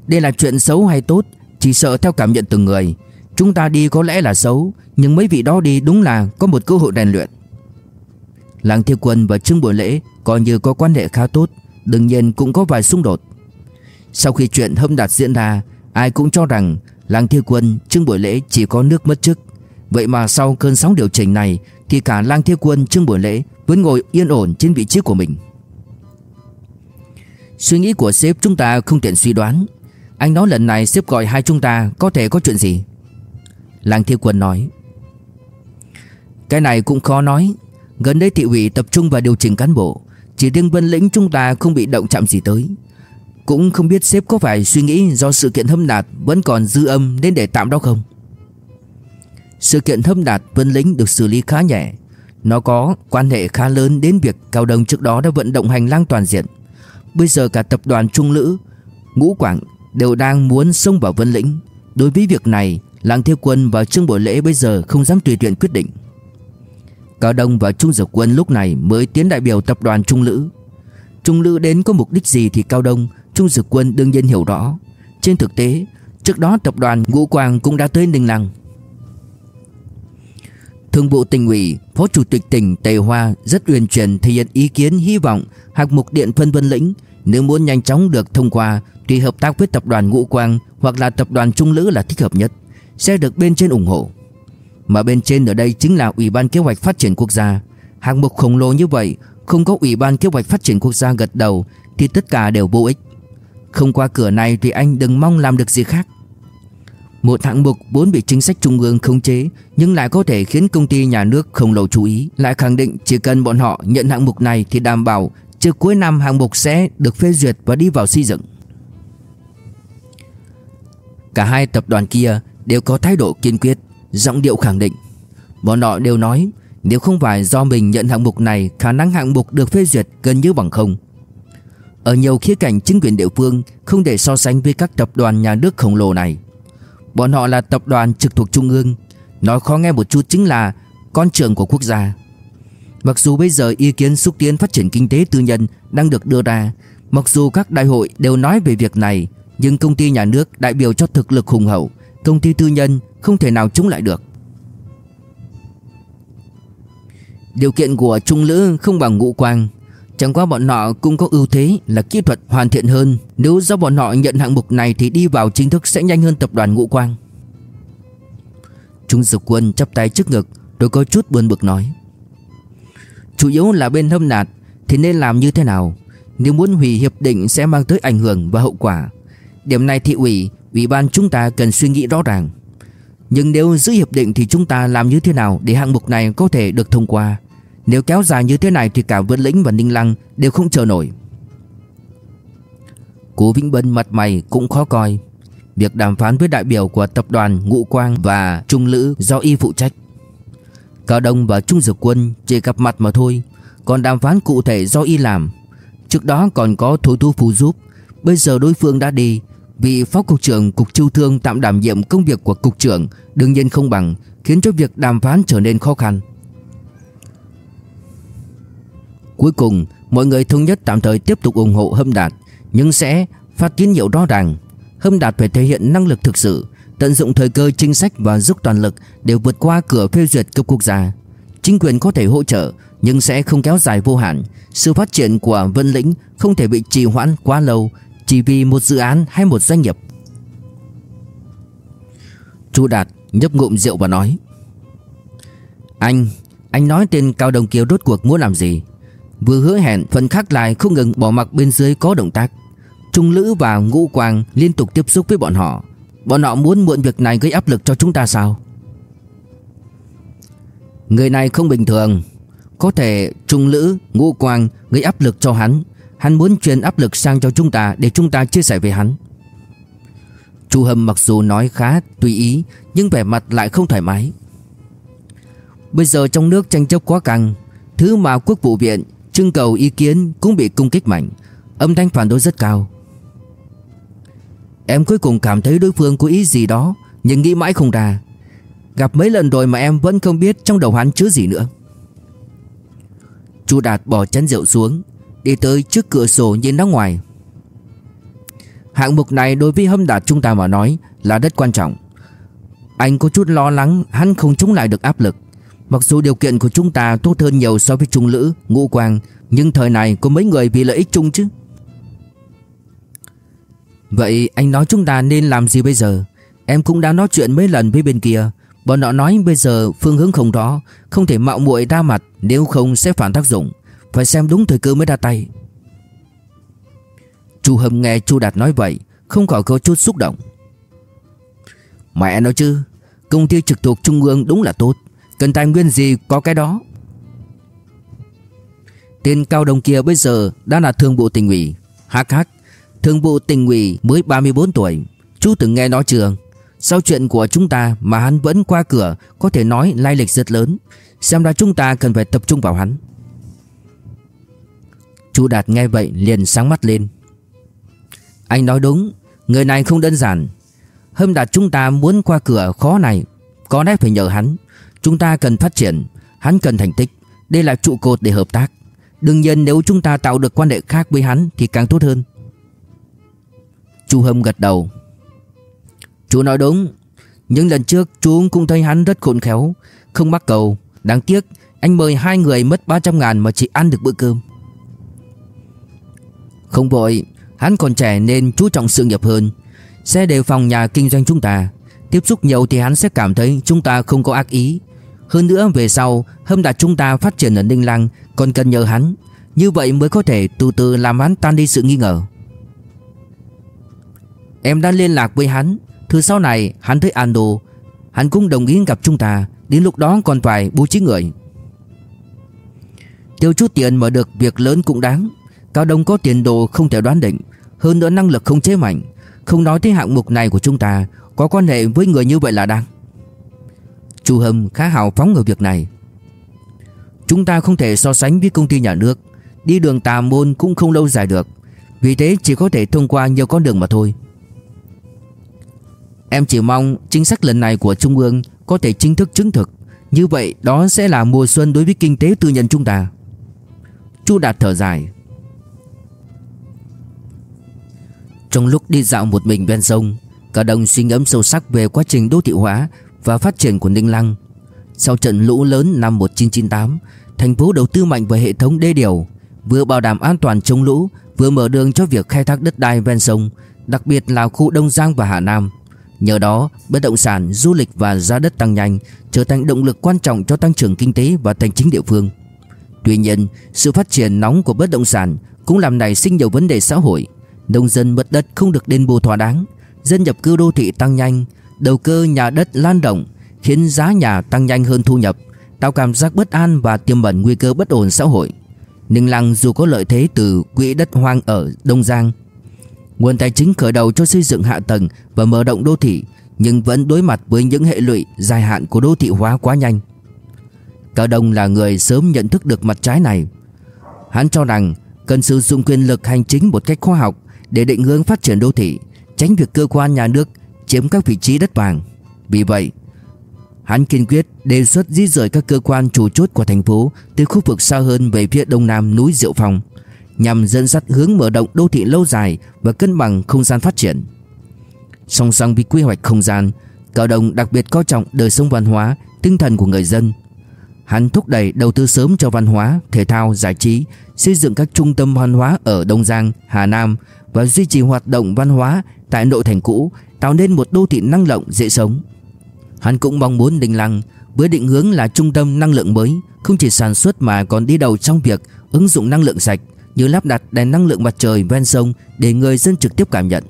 đây là chuyện xấu hay tốt, chỉ sợ theo cảm nhận từng người. Chúng ta đi có lẽ là xấu Nhưng mấy vị đó đi đúng là có một cơ hội rèn luyện Làng Thiêu Quân và Trương Bội Lễ Coi như có quan hệ khá tốt Đương nhiên cũng có vài xung đột Sau khi chuyện hâm đạt diễn ra Ai cũng cho rằng Làng Thiêu Quân, Trương buổi Lễ chỉ có nước mất chức Vậy mà sau cơn sóng điều chỉnh này Thì cả Lang Thiêu Quân, Trương buổi Lễ Vẫn ngồi yên ổn trên vị trí của mình. Suy nghĩ của sếp chúng ta không tiện suy đoán. Anh nói lần này sếp gọi hai chúng ta Có thể có chuyện gì? Làng Thiêu Quân nói. Cái này cũng khó nói. Gần đây thị ủy tập trung vào điều chỉnh cán bộ Chỉ riêng Vân Lĩnh chúng ta không bị động chạm gì tới. Cũng không biết sếp có phải suy nghĩ Do sự kiện hâm đạt vẫn còn dư âm Nên để tạm đó không? Sự kiện hâm đạt Vân Lĩnh được xử lý khá nhẹ. Nó có quan hệ khá lớn đến việc Cao đông trước đó đã vận động hành lang toàn diện. Bây giờ cả tập đoàn Trung Lữ Ngũ Quảng đều đang muốn xông vào Vân Lĩnh. Đối với việc này Làng Thiêu Quân và Trương Bội Lễ bây giờ không dám tùy tiện quyết định. Cao Đông và Trung Dược Quân lúc này mới tiến đại biểu tập đoàn Trung Lữ. Trung Lữ đến có mục đích gì thì Cao Đông, Trung Dực Quân đương nhiên hiểu rõ Trên thực tế, trước đó tập đoàn Ngũ Quang cũng đã tới Ninh Lăng Thường vụ tỉnh ủy, Phó Chủ tịch tỉnh Tề Hoa rất uyển chuyển thể hiện ý kiến hy vọng hạng mục điện phân vân lĩnh nếu muốn nhanh chóng được thông qua thì hợp tác với tập đoàn Ngũ Quang hoặc là tập đoàn Trung Lữ là thích hợp nhất, sẽ được bên trên ủng hộ. Mà bên trên ở đây chính là Ủy ban Kế hoạch Phát triển Quốc gia. Hạng mục khổng lồ như vậy, không có Ủy ban Kế hoạch Phát triển Quốc gia gật đầu thì tất cả đều vô ích. Không qua cửa này thì anh đừng mong làm được gì khác. Một hạng mục vốn bị chính sách trung ương khống chế nhưng lại có thể khiến công ty nhà nước không lâu chú ý, lại khẳng định chỉ cần bọn họ nhận hạng mục này thì đảm bảo trước cuối năm hạng mục sẽ được phê duyệt và đi vào xây dựng. Cả hai tập đoàn kia đều có thái độ kiên quyết, giọng điệu khẳng định. Bọn họ đều nói nếu không phải do mình nhận hạng mục này khả năng hạng mục được phê duyệt gần như bằng không. Ở nhiều khía cạnh chính quyền địa phương không để so sánh với các tập đoàn nhà nước khổng lồ này. Bọn họ là tập đoàn trực thuộc trung ương. Nói khó nghe một chút chính là Con trưởng của quốc gia. Mặc dù bây giờ ý kiến xúc tiến phát triển kinh tế tư nhân Đang được đưa ra, Mặc dù các đại hội đều nói về việc này, Nhưng công ty nhà nước đại biểu cho thực lực hùng hậu, Công ty tư nhân không thể nào chống lại được. Điều kiện của Trung Lữ không bằng ngũ quang. Chẳng qua bọn họ cũng có ưu thế là kỹ thuật hoàn thiện hơn. Nếu do bọn họ nhận hạng mục này thì đi vào chính thức sẽ nhanh hơn tập đoàn ngũ quang. Trung Dực Quân chắp tay trước ngực rồi có chút buồn bực nói. Chủ yếu là bên hâm nạt thì nên làm như thế nào? Nếu muốn hủy hiệp định sẽ mang tới ảnh hưởng và hậu quả. Điểm này thị ủy, ủy ban chúng ta cần suy nghĩ rõ ràng. Nhưng nếu giữ hiệp định thì chúng ta làm như thế nào để hạng mục này có thể được thông qua? Nếu kéo dài như thế này thì cả Vân Lĩnh và Ninh Lăng đều không chờ nổi. Cố Vĩnh Bân mặt mày cũng khó coi. Việc đàm phán với đại biểu của tập đoàn Ngũ Quang và Trung Lữ do y phụ trách. Cao Đông và Trung Dược Quân chỉ gặp mặt mà thôi, Còn đàm phán cụ thể do y làm. Trước đó còn có thối Thu Phù giúp. Bây giờ đối phương đã đi Vị phó cục trưởng cục chiêu thương tạm đảm nhiệm công việc của cục trưởng Đương nhiên không bằng, Khiến cho việc đàm phán trở nên khó khăn. Cuối cùng, mọi người thống nhất tạm thời tiếp tục ủng hộ Hâm Đạt, Nhưng sẽ phát tín hiệu rõ ràng. Hâm Đạt phải thể hiện năng lực thực sự, Tận dụng thời cơ chính sách và giúp toàn lực Đều vượt qua cửa phê duyệt cấp quốc gia. Chính quyền có thể hỗ trợ, Nhưng sẽ không kéo dài vô hạn. Sự phát triển của Vân Lĩnh Không thể bị trì hoãn quá lâu, Chỉ vì một dự án hay một doanh nghiệp. Chu Đạt nhấp ngụm rượu và nói, Anh Anh nói tên Cao Đồng Kiều rốt cuộc muốn làm gì? Vừa hứa hẹn phần khác lại không ngừng bỏ mặc bên dưới có động tác. Trung Lữ và Ngũ Quang liên tục tiếp xúc với bọn họ. Bọn họ muốn mượn việc này gây áp lực cho chúng ta sao? Người này không bình thường. Có thể Trung Lữ, Ngũ Quang gây áp lực cho hắn. Hắn muốn truyền áp lực sang cho chúng ta để chúng ta chia sẻ về hắn. Chu Hâm mặc dù nói khá tùy ý Nhưng vẻ mặt lại không thoải mái. Bây giờ trong nước tranh chấp quá căng Thứ mà quốc vụ viện Trưng cầu ý kiến cũng bị công kích mạnh. Âm thanh phản đối rất cao. Em cuối cùng cảm thấy đối phương có ý gì đó, Nhưng nghĩ mãi không ra. Gặp mấy lần rồi mà em vẫn không biết Trong đầu hắn chứa gì nữa. Chu Đạt bỏ chén rượu xuống, Đi tới trước cửa sổ nhìn ra ngoài. Hạng mục này đối với hâm đạt chúng ta mà nói Là rất quan trọng. Anh có chút lo lắng, Hắn không chống lại được áp lực. Mặc dù điều kiện của chúng ta tốt hơn nhiều so với Trung Lữ, Ngũ Quang Nhưng thời này có mấy người vì lợi ích chung chứ? Vậy anh nói chúng ta nên làm gì bây giờ? Em cũng đã nói chuyện mấy lần với bên kia. Bọn họ nói bây giờ phương hướng không rõ Không thể mạo muội ra mặt Nếu không sẽ phản tác dụng. Phải xem đúng thời cơ mới ra tay. Chu Hâm nghe Chu Đạt nói vậy Không khỏi có chút xúc động. Mẹ nói chứ Công ty trực thuộc trung ương đúng là tốt. Cần tài nguyên gì có cái đó. Tên cao đồng kia bây giờ đã là thương bộ tỉnh ủy. Hắc hắc, Thương bộ tỉnh ủy mới 34 tuổi. Chú từng nghe nói chưa? Sau chuyện của chúng ta mà hắn vẫn qua cửa, Có thể nói lai lịch rất lớn. Xem ra chúng ta cần phải tập trung vào hắn. Chú Đạt nghe vậy liền sáng mắt lên. Anh nói đúng, Người này không đơn giản. Hâm Đạt chúng ta muốn qua cửa khó này, Có lẽ phải nhờ hắn. Chúng ta cần phát triển. Hắn cần thành tích. Đây là trụ cột để hợp tác. Đương nhiên, nếu chúng ta tạo được quan hệ khác với hắn Thì càng tốt hơn. Chú Hâm gật đầu. Chú nói đúng. Nhưng lần trước, chú cũng thấy hắn rất khôn khéo, Không mắc cầu. Đáng tiếc, anh mời hai người mất 300 ngàn mà chỉ ăn được bữa cơm. Không vội, Hắn còn trẻ nên chú trọng sự nghiệp hơn. Sẽ đề phòng nhà kinh doanh chúng ta. Tiếp xúc nhiều thì hắn sẽ cảm thấy chúng ta không có ác ý. Hơn nữa về sau, Hâm đạt chúng ta phát triển ở Ninh Lăng, Còn cần nhờ hắn. Như vậy mới có thể từ từ làm hắn tan đi sự nghi ngờ. Em đã liên lạc với hắn. Thứ sau này, hắn thấy Ando. Hắn cũng đồng ý gặp chúng ta. Đến lúc đó còn phải bố trí người. Tiêu chút tiền mà được việc lớn cũng đáng. Cao Đông có tiền đồ không thể đoán định. Hơn nữa năng lực không chế mạnh. Không nói tới hạng mục này của chúng ta, Có quan hệ với người như vậy là đáng. Chu Hâm khá hào phóng ở việc này. Chúng ta không thể so sánh với công ty nhà nước, Đi đường tà môn cũng không lâu dài được, Vì thế chỉ có thể thông qua nhiều con đường mà thôi. Em chỉ mong chính sách lần này của Trung ương có thể chính thức chứng thực, Như vậy đó sẽ là mùa xuân đối với kinh tế tư nhân chúng ta. Chu Đạt thở dài. Trong lúc đi dạo một mình ven sông, Cả đồng suy ngẫm sâu sắc về quá trình đô thị hóa và phát triển của Ninh Lăng Sau trận lũ lớn năm 1998 Thành phố đầu tư mạnh vào hệ thống đê điều Vừa bảo đảm an toàn chống lũ Vừa mở đường cho việc khai thác đất đai ven sông Đặc biệt là khu Đông Giang và Hà Nam Nhờ đó, bất động sản, du lịch và giá đất tăng nhanh, trở thành động lực quan trọng cho tăng trưởng kinh tế và tài chính địa phương. Tuy nhiên, sự phát triển nóng của bất động sản cũng làm nảy sinh nhiều vấn đề xã hội. Nông dân mất đất không được đền bù thỏa đáng, dân nhập cư đô thị tăng nhanh, đầu cơ nhà đất lan rộng khiến giá nhà tăng nhanh hơn thu nhập, tạo cảm giác bất an và tiềm ẩn nguy cơ bất ổn xã hội. Ninh Lăng dù có lợi thế từ quỹ đất hoang ở Đông Giang Nguồn tài chính khởi đầu cho xây dựng hạ tầng và mở rộng đô thị nhưng vẫn đối mặt với những hệ lụy dài hạn của đô thị hóa quá nhanh. Cao Đông là người sớm nhận thức được mặt trái này. Hắn cho rằng cần sử dụng quyền lực hành chính một cách khoa học để định hướng phát triển đô thị, tránh việc cơ quan nhà nước chiếm các vị trí đất vàng. Vì vậy, hắn kiên quyết đề xuất di rời các cơ quan chủ chốt của thành phố từ khu vực xa hơn về phía đông nam núi Diệu Phong nhằm dẫn dắt hướng mở rộng đô thị lâu dài và cân bằng không gian phát triển. Song song với quy hoạch không gian, Cao đồng đặc biệt coi trọng đời sống văn hóa, tinh thần của người dân. Hắn thúc đẩy đầu tư sớm cho văn hóa, thể thao, giải trí, xây dựng các trung tâm văn hóa ở Đông Giang, Hà Nam và duy trì hoạt động văn hóa tại nội thành cũ, tạo nên một đô thị năng động dễ sống. Hắn cũng mong muốn Đình Lăng với định hướng là trung tâm năng lượng mới, không chỉ sản xuất mà còn đi đầu trong việc ứng dụng năng lượng sạch, như lắp đặt đèn năng lượng mặt trời ven sông để người dân trực tiếp cảm nhận.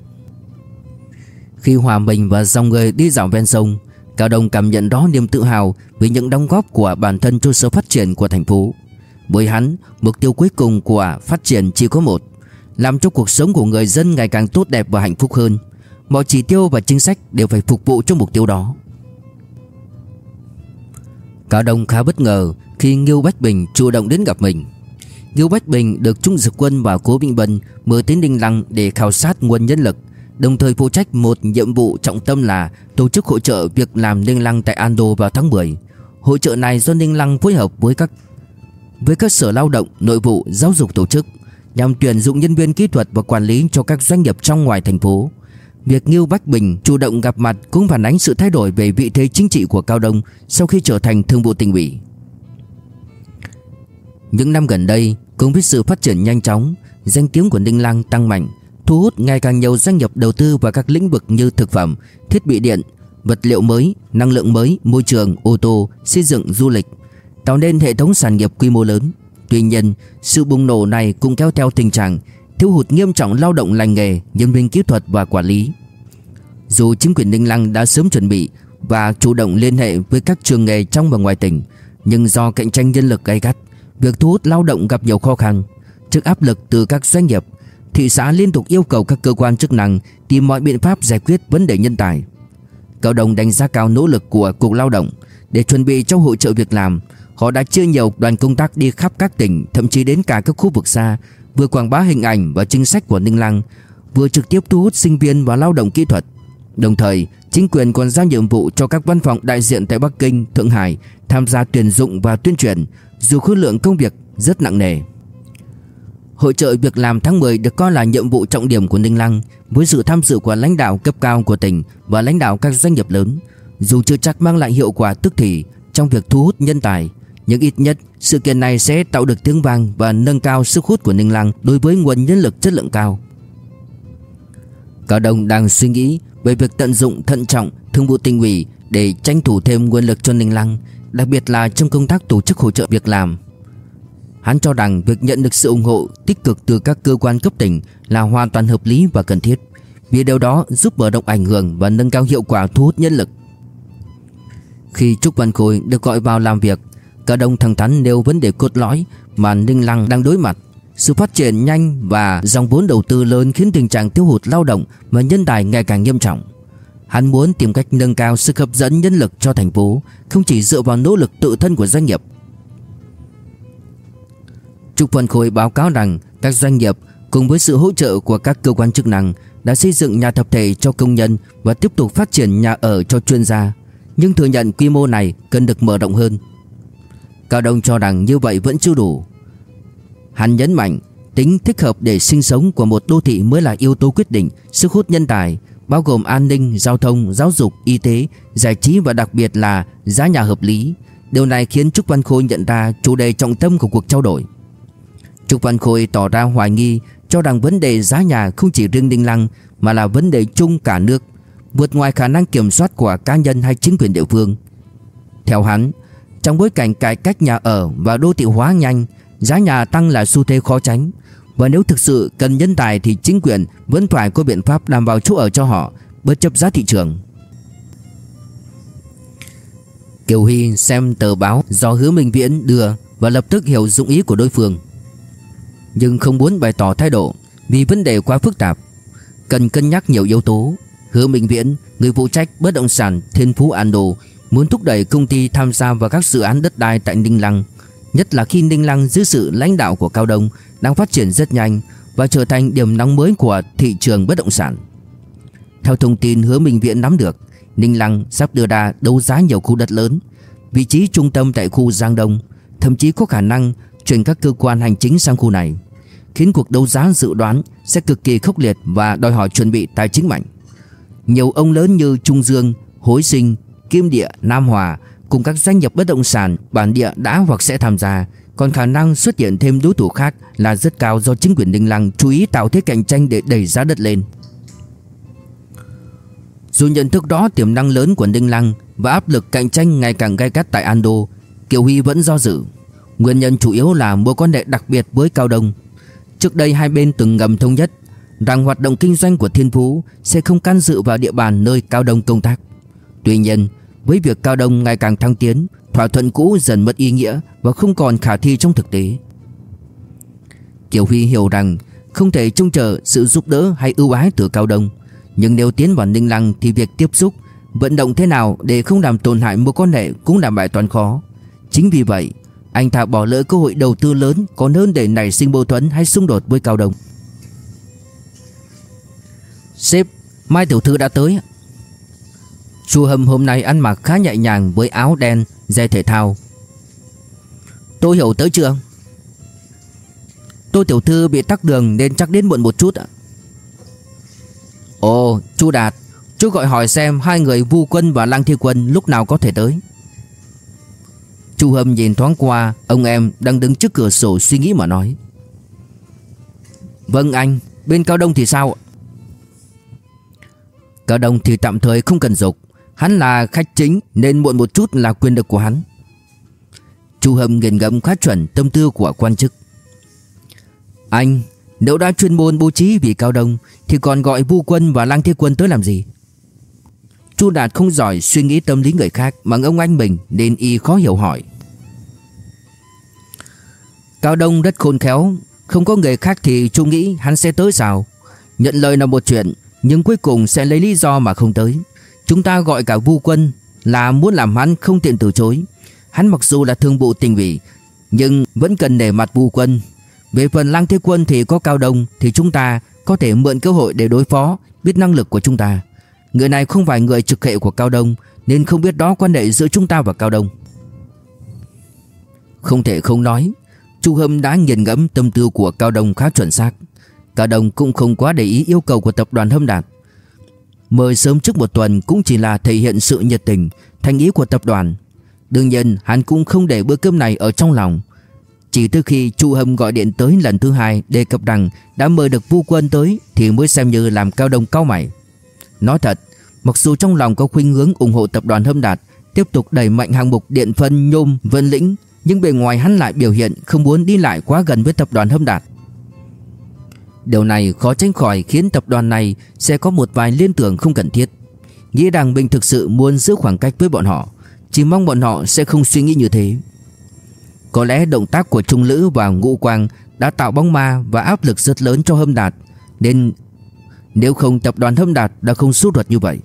Khi hòa mình và dòng người đi dạo ven sông, Cao Đông cảm nhận đó niềm tự hào vì những đóng góp của bản thân cho sự phát triển của thành phố. Với hắn, mục tiêu cuối cùng của phát triển chỉ có một, làm cho cuộc sống của người dân ngày càng tốt đẹp và hạnh phúc hơn. Mọi chỉ tiêu và chính sách đều phải phục vụ cho mục tiêu đó. Cao Đông khá bất ngờ khi Ngưu Bách Bình chủ động đến gặp mình. Ngưu Bách Bình được Trung Dực Quân và Cố Vĩnh Bân mời đến Đinh Lăng để khảo sát nguồn nhân lực, đồng thời phụ trách một nhiệm vụ trọng tâm là tổ chức hỗ trợ việc làm Đinh Lăng tại Ando vào tháng 10. Hỗ trợ này do Đinh Lăng phối hợp với các với các sở lao động, nội vụ, giáo dục tổ chức nhằm tuyển dụng nhân viên kỹ thuật và quản lý cho các doanh nghiệp trong ngoài thành phố. Việc Ngưu Bách Bình chủ động gặp mặt cũng phản ánh sự thay đổi về vị thế chính trị của Cao Đông sau khi trở thành thương vụ tỉnh ủy. Những năm gần đây, Cùng với sự phát triển nhanh chóng Danh tiếng của Ninh Lăng tăng mạnh Thu hút ngày càng nhiều doanh nghiệp đầu tư vào các lĩnh vực như thực phẩm, thiết bị điện, vật liệu mới, năng lượng mới, môi trường, ô tô, xây dựng, du lịch Tạo nên hệ thống sản nghiệp quy mô lớn Tuy nhiên, sự bùng nổ này cũng kéo theo tình trạng thiếu hụt nghiêm trọng lao động lành nghề, nhân viên kỹ thuật và quản lý. Dù chính quyền Ninh Lăng đã sớm chuẩn bị và chủ động liên hệ với các trường nghề trong và ngoài tỉnh, nhưng do cạnh tranh nhân lực gay gắt, việc thu hút lao động gặp nhiều khó khăn. Trước áp lực từ các doanh nghiệp, thị xã liên tục yêu cầu các cơ quan chức năng tìm mọi biện pháp giải quyết vấn đề nhân tài. Cao Đồng đánh giá cao nỗ lực của Cục Lao động để chuẩn bị cho hội trợ việc làm. Họ đã chia nhiều đoàn công tác đi khắp các tỉnh, thậm chí đến cả các khu vực xa, vừa quảng bá hình ảnh và chính sách của Ninh Lăng, vừa trực tiếp thu hút sinh viên và lao động kỹ thuật. Đồng thời, chính quyền còn giao nhiệm vụ cho các văn phòng đại diện tại Bắc Kinh, Thượng Hải tham gia tuyển dụng và tuyên truyền, dù khối lượng công việc rất nặng nề. Hội trợ việc làm tháng 10 được coi là nhiệm vụ trọng điểm của Ninh Lăng với sự tham dự của lãnh đạo cấp cao của tỉnh và lãnh đạo các doanh nghiệp lớn. Dù chưa chắc mang lại hiệu quả tức thì trong việc thu hút nhân tài, nhưng ít nhất sự kiện này sẽ tạo được tiếng vang và nâng cao sức hút của Ninh Lăng đối với nguồn nhân lực chất lượng cao. Cao Đông đang suy nghĩ về việc tận dụng thận trọng thương vụ tinh ủy để tranh thủ thêm nguồn lực cho Ninh Lăng, đặc biệt là trong công tác tổ chức hỗ trợ việc làm. Hắn cho rằng việc nhận được sự ủng hộ tích cực từ các cơ quan cấp tỉnh là hoàn toàn hợp lý và cần thiết, vì điều đó giúp mở rộng ảnh hưởng và nâng cao hiệu quả thu hút nhân lực. Khi Trúc Văn Khôi được gọi vào làm việc, cả đông thẳng thắn nêu vấn đề cốt lõi mà Ninh Lăng đang đối mặt. Sự phát triển nhanh và dòng vốn đầu tư lớn khiến tình trạng thiếu hụt lao động và nhân tài ngày càng nghiêm trọng. Hắn muốn tìm cách nâng cao sức hấp dẫn nhân lực cho thành phố, không chỉ dựa vào nỗ lực tự thân của doanh nghiệp. Trục Văn Khôi báo cáo rằng các doanh nghiệp cùng với sự hỗ trợ của các cơ quan chức năng đã xây dựng nhà tập thể cho công nhân và tiếp tục phát triển nhà ở cho chuyên gia, nhưng thừa nhận quy mô này cần được mở rộng hơn. Cao Đông cho rằng như vậy vẫn chưa đủ. Hắn nhấn mạnh tính thích hợp để sinh sống của một đô thị mới là yếu tố quyết định sức hút nhân tài, bao gồm an ninh, giao thông, giáo dục, y tế, giải trí và đặc biệt là giá nhà hợp lý. Điều này khiến Trúc Văn Khôi nhận ra chủ đề trọng tâm của cuộc trao đổi. Trúc Văn Khôi tỏ ra hoài nghi cho rằng vấn đề giá nhà không chỉ riêng Đinh Lăng mà là vấn đề chung cả nước, vượt ngoài khả năng kiểm soát của cá nhân hay chính quyền địa phương. Theo hắn, trong bối cảnh cải cách nhà ở và đô thị hóa nhanh, giá nhà tăng là xu thế khó tránh. Và nếu thực sự cần nhân tài thì chính quyền vẫn phải có biện pháp đảm bảo chỗ ở cho họ, bất chấp giá thị trường. Kiều Huy xem tờ báo do Hứa Minh Viễn đưa và lập tức hiểu dụng ý của đối phương. Nhưng không muốn bày tỏ thái độ vì vấn đề quá phức tạp, cần cân nhắc nhiều yếu tố. Hứa Minh Viễn, người phụ trách bất động sản Thiên Phú An Đồ muốn thúc đẩy công ty tham gia vào các dự án đất đai tại Ninh Lăng, nhất là khi Ninh Lăng dưới sự lãnh đạo của Cao Đông đang phát triển rất nhanh và trở thành điểm nóng mới của thị trường bất động sản. Theo thông tin Hứa Minh Viễn nắm được, Ninh Lăng sắp đưa ra đấu giá nhiều khu đất lớn, vị trí trung tâm tại khu Giang Đông, thậm chí có khả năng chuyển các cơ quan hành chính sang khu này, khiến cuộc đấu giá dự đoán sẽ cực kỳ khốc liệt và đòi hỏi chuẩn bị tài chính mạnh. Nhiều ông lớn như Trung Dương, Hối Sinh, Kim Địa, Nam Hòa cùng các doanh nghiệp bất động sản bản địa đã hoặc sẽ tham gia, còn khả năng xuất hiện thêm đối thủ khác là rất cao do chính quyền Đinh Lăng chú ý tạo thế cạnh tranh để đẩy giá đất lên. Dù nhận thức đó tiềm năng lớn của Đinh Lăng và áp lực cạnh tranh ngày càng gay gắt tại Ando, Kiều Huy vẫn do dự. Nguyên nhân chủ yếu là mối quan hệ đặc biệt với Cao Đông. Trước đây hai bên từng ngầm thống nhất rằng hoạt động kinh doanh của Thiên Phú sẽ không can dự vào địa bàn nơi Cao Đông công tác. Tuy nhiên, với việc Cao Đông ngày càng thăng tiến, thỏa thuận cũ dần mất ý nghĩa và không còn khả thi trong thực tế. Kiều Huy hiểu rằng không thể trông chờ sự giúp đỡ hay ưu ái từ Cao Đông, nhưng nếu tiến vào Ninh Lăng thì việc tiếp xúc, vận động thế nào để không làm tổn hại mối quan hệ cũng là bài toán khó. Chính vì vậy, anh ta bỏ lỡ cơ hội đầu tư lớn còn hơn để nảy sinh mâu thuẫn hay xung đột với Cao Đông. Sếp, Mai tiểu thư đã tới. Chu Hâm hôm nay ăn mặc khá nhẹ nhàng với áo đen, giày thể thao. Tôi hiểu tới chưa? Tôi tiểu thư bị tắc đường nên chắc đến muộn một chút ạ. Ồ, Chu Đạt, chú gọi hỏi xem hai người Vu Quân và Lăng Thi Quân lúc nào có thể tới. Chu Hâm nhìn thoáng qua Ông em đang đứng trước cửa sổ suy nghĩ mà nói Vâng anh Bên Cao Đông thì sao Cao Đông thì tạm thời không cần dục Hắn là khách chính Nên muộn một chút là quyền lực của hắn. Chu Hâm nghiền ngẫm khá chuẩn tâm tư của quan chức. Anh, Nếu đã chuyên môn bố trí vì Cao Đông, Thì còn gọi Vu Quân và Lang Thiết Quân tới làm gì? Chu Đạt không giỏi suy nghĩ tâm lý người khác Bằng ông anh mình Nên y khó hiểu hỏi. Cao Đông rất khôn khéo, Không có người khác thì Chu nghĩ hắn sẽ tới sao? Nhận lời là một chuyện, Nhưng cuối cùng sẽ lấy lý do mà không tới. Chúng ta gọi cả Vu Quân Là muốn làm hắn không tiện từ chối. Hắn mặc dù là thương vụ tình ủy Nhưng vẫn cần để mặt Vu Quân. Về phần Lăng Thế Quân thì có Cao Đông, Thì chúng ta có thể mượn cơ hội để đối phó, Biết năng lực của chúng ta. Người này không phải người trực hệ của Cao Đông, Nên không biết đó quan hệ giữa chúng ta và Cao Đông. Không thể không nói, Chu Hâm đã nghiền ngẫm tâm tư của Cao Đông khá chuẩn xác. Cao Đông cũng không quá để ý yêu cầu của tập đoàn Hâm Đạt. Mời sớm trước một tuần cũng chỉ là thể hiện sự nhiệt tình, Thành ý của tập đoàn. Đương nhiên, hắn cũng không để bữa cơm này ở trong lòng. Chỉ từ khi Chu Hâm gọi điện tới lần thứ hai, Đề cập rằng đã mời được Vu Quân tới Thì mới xem như làm Cao Đông cao mày. Nói thật, Mặc dù trong lòng có khuynh hướng ủng hộ tập đoàn Hâm Đạt, Tiếp tục đẩy mạnh hàng mục điện phân, nhôm, vân lĩnh, Nhưng bề ngoài hắn lại biểu hiện không muốn đi lại quá gần với tập đoàn Hâm Đạt. Điều này khó tránh khỏi khiến tập đoàn này sẽ có một vài liên tưởng không cần thiết. Nghĩa rằng mình thực sự muốn giữ khoảng cách với bọn họ, Chỉ mong bọn họ sẽ không suy nghĩ như thế. Có lẽ động tác của Trung Lữ và Ngũ Quang đã tạo bóng ma và áp lực rất lớn cho Hâm Đạt, Nên nếu không tập đoàn Hâm Đạt đã không sút ruột như vậy.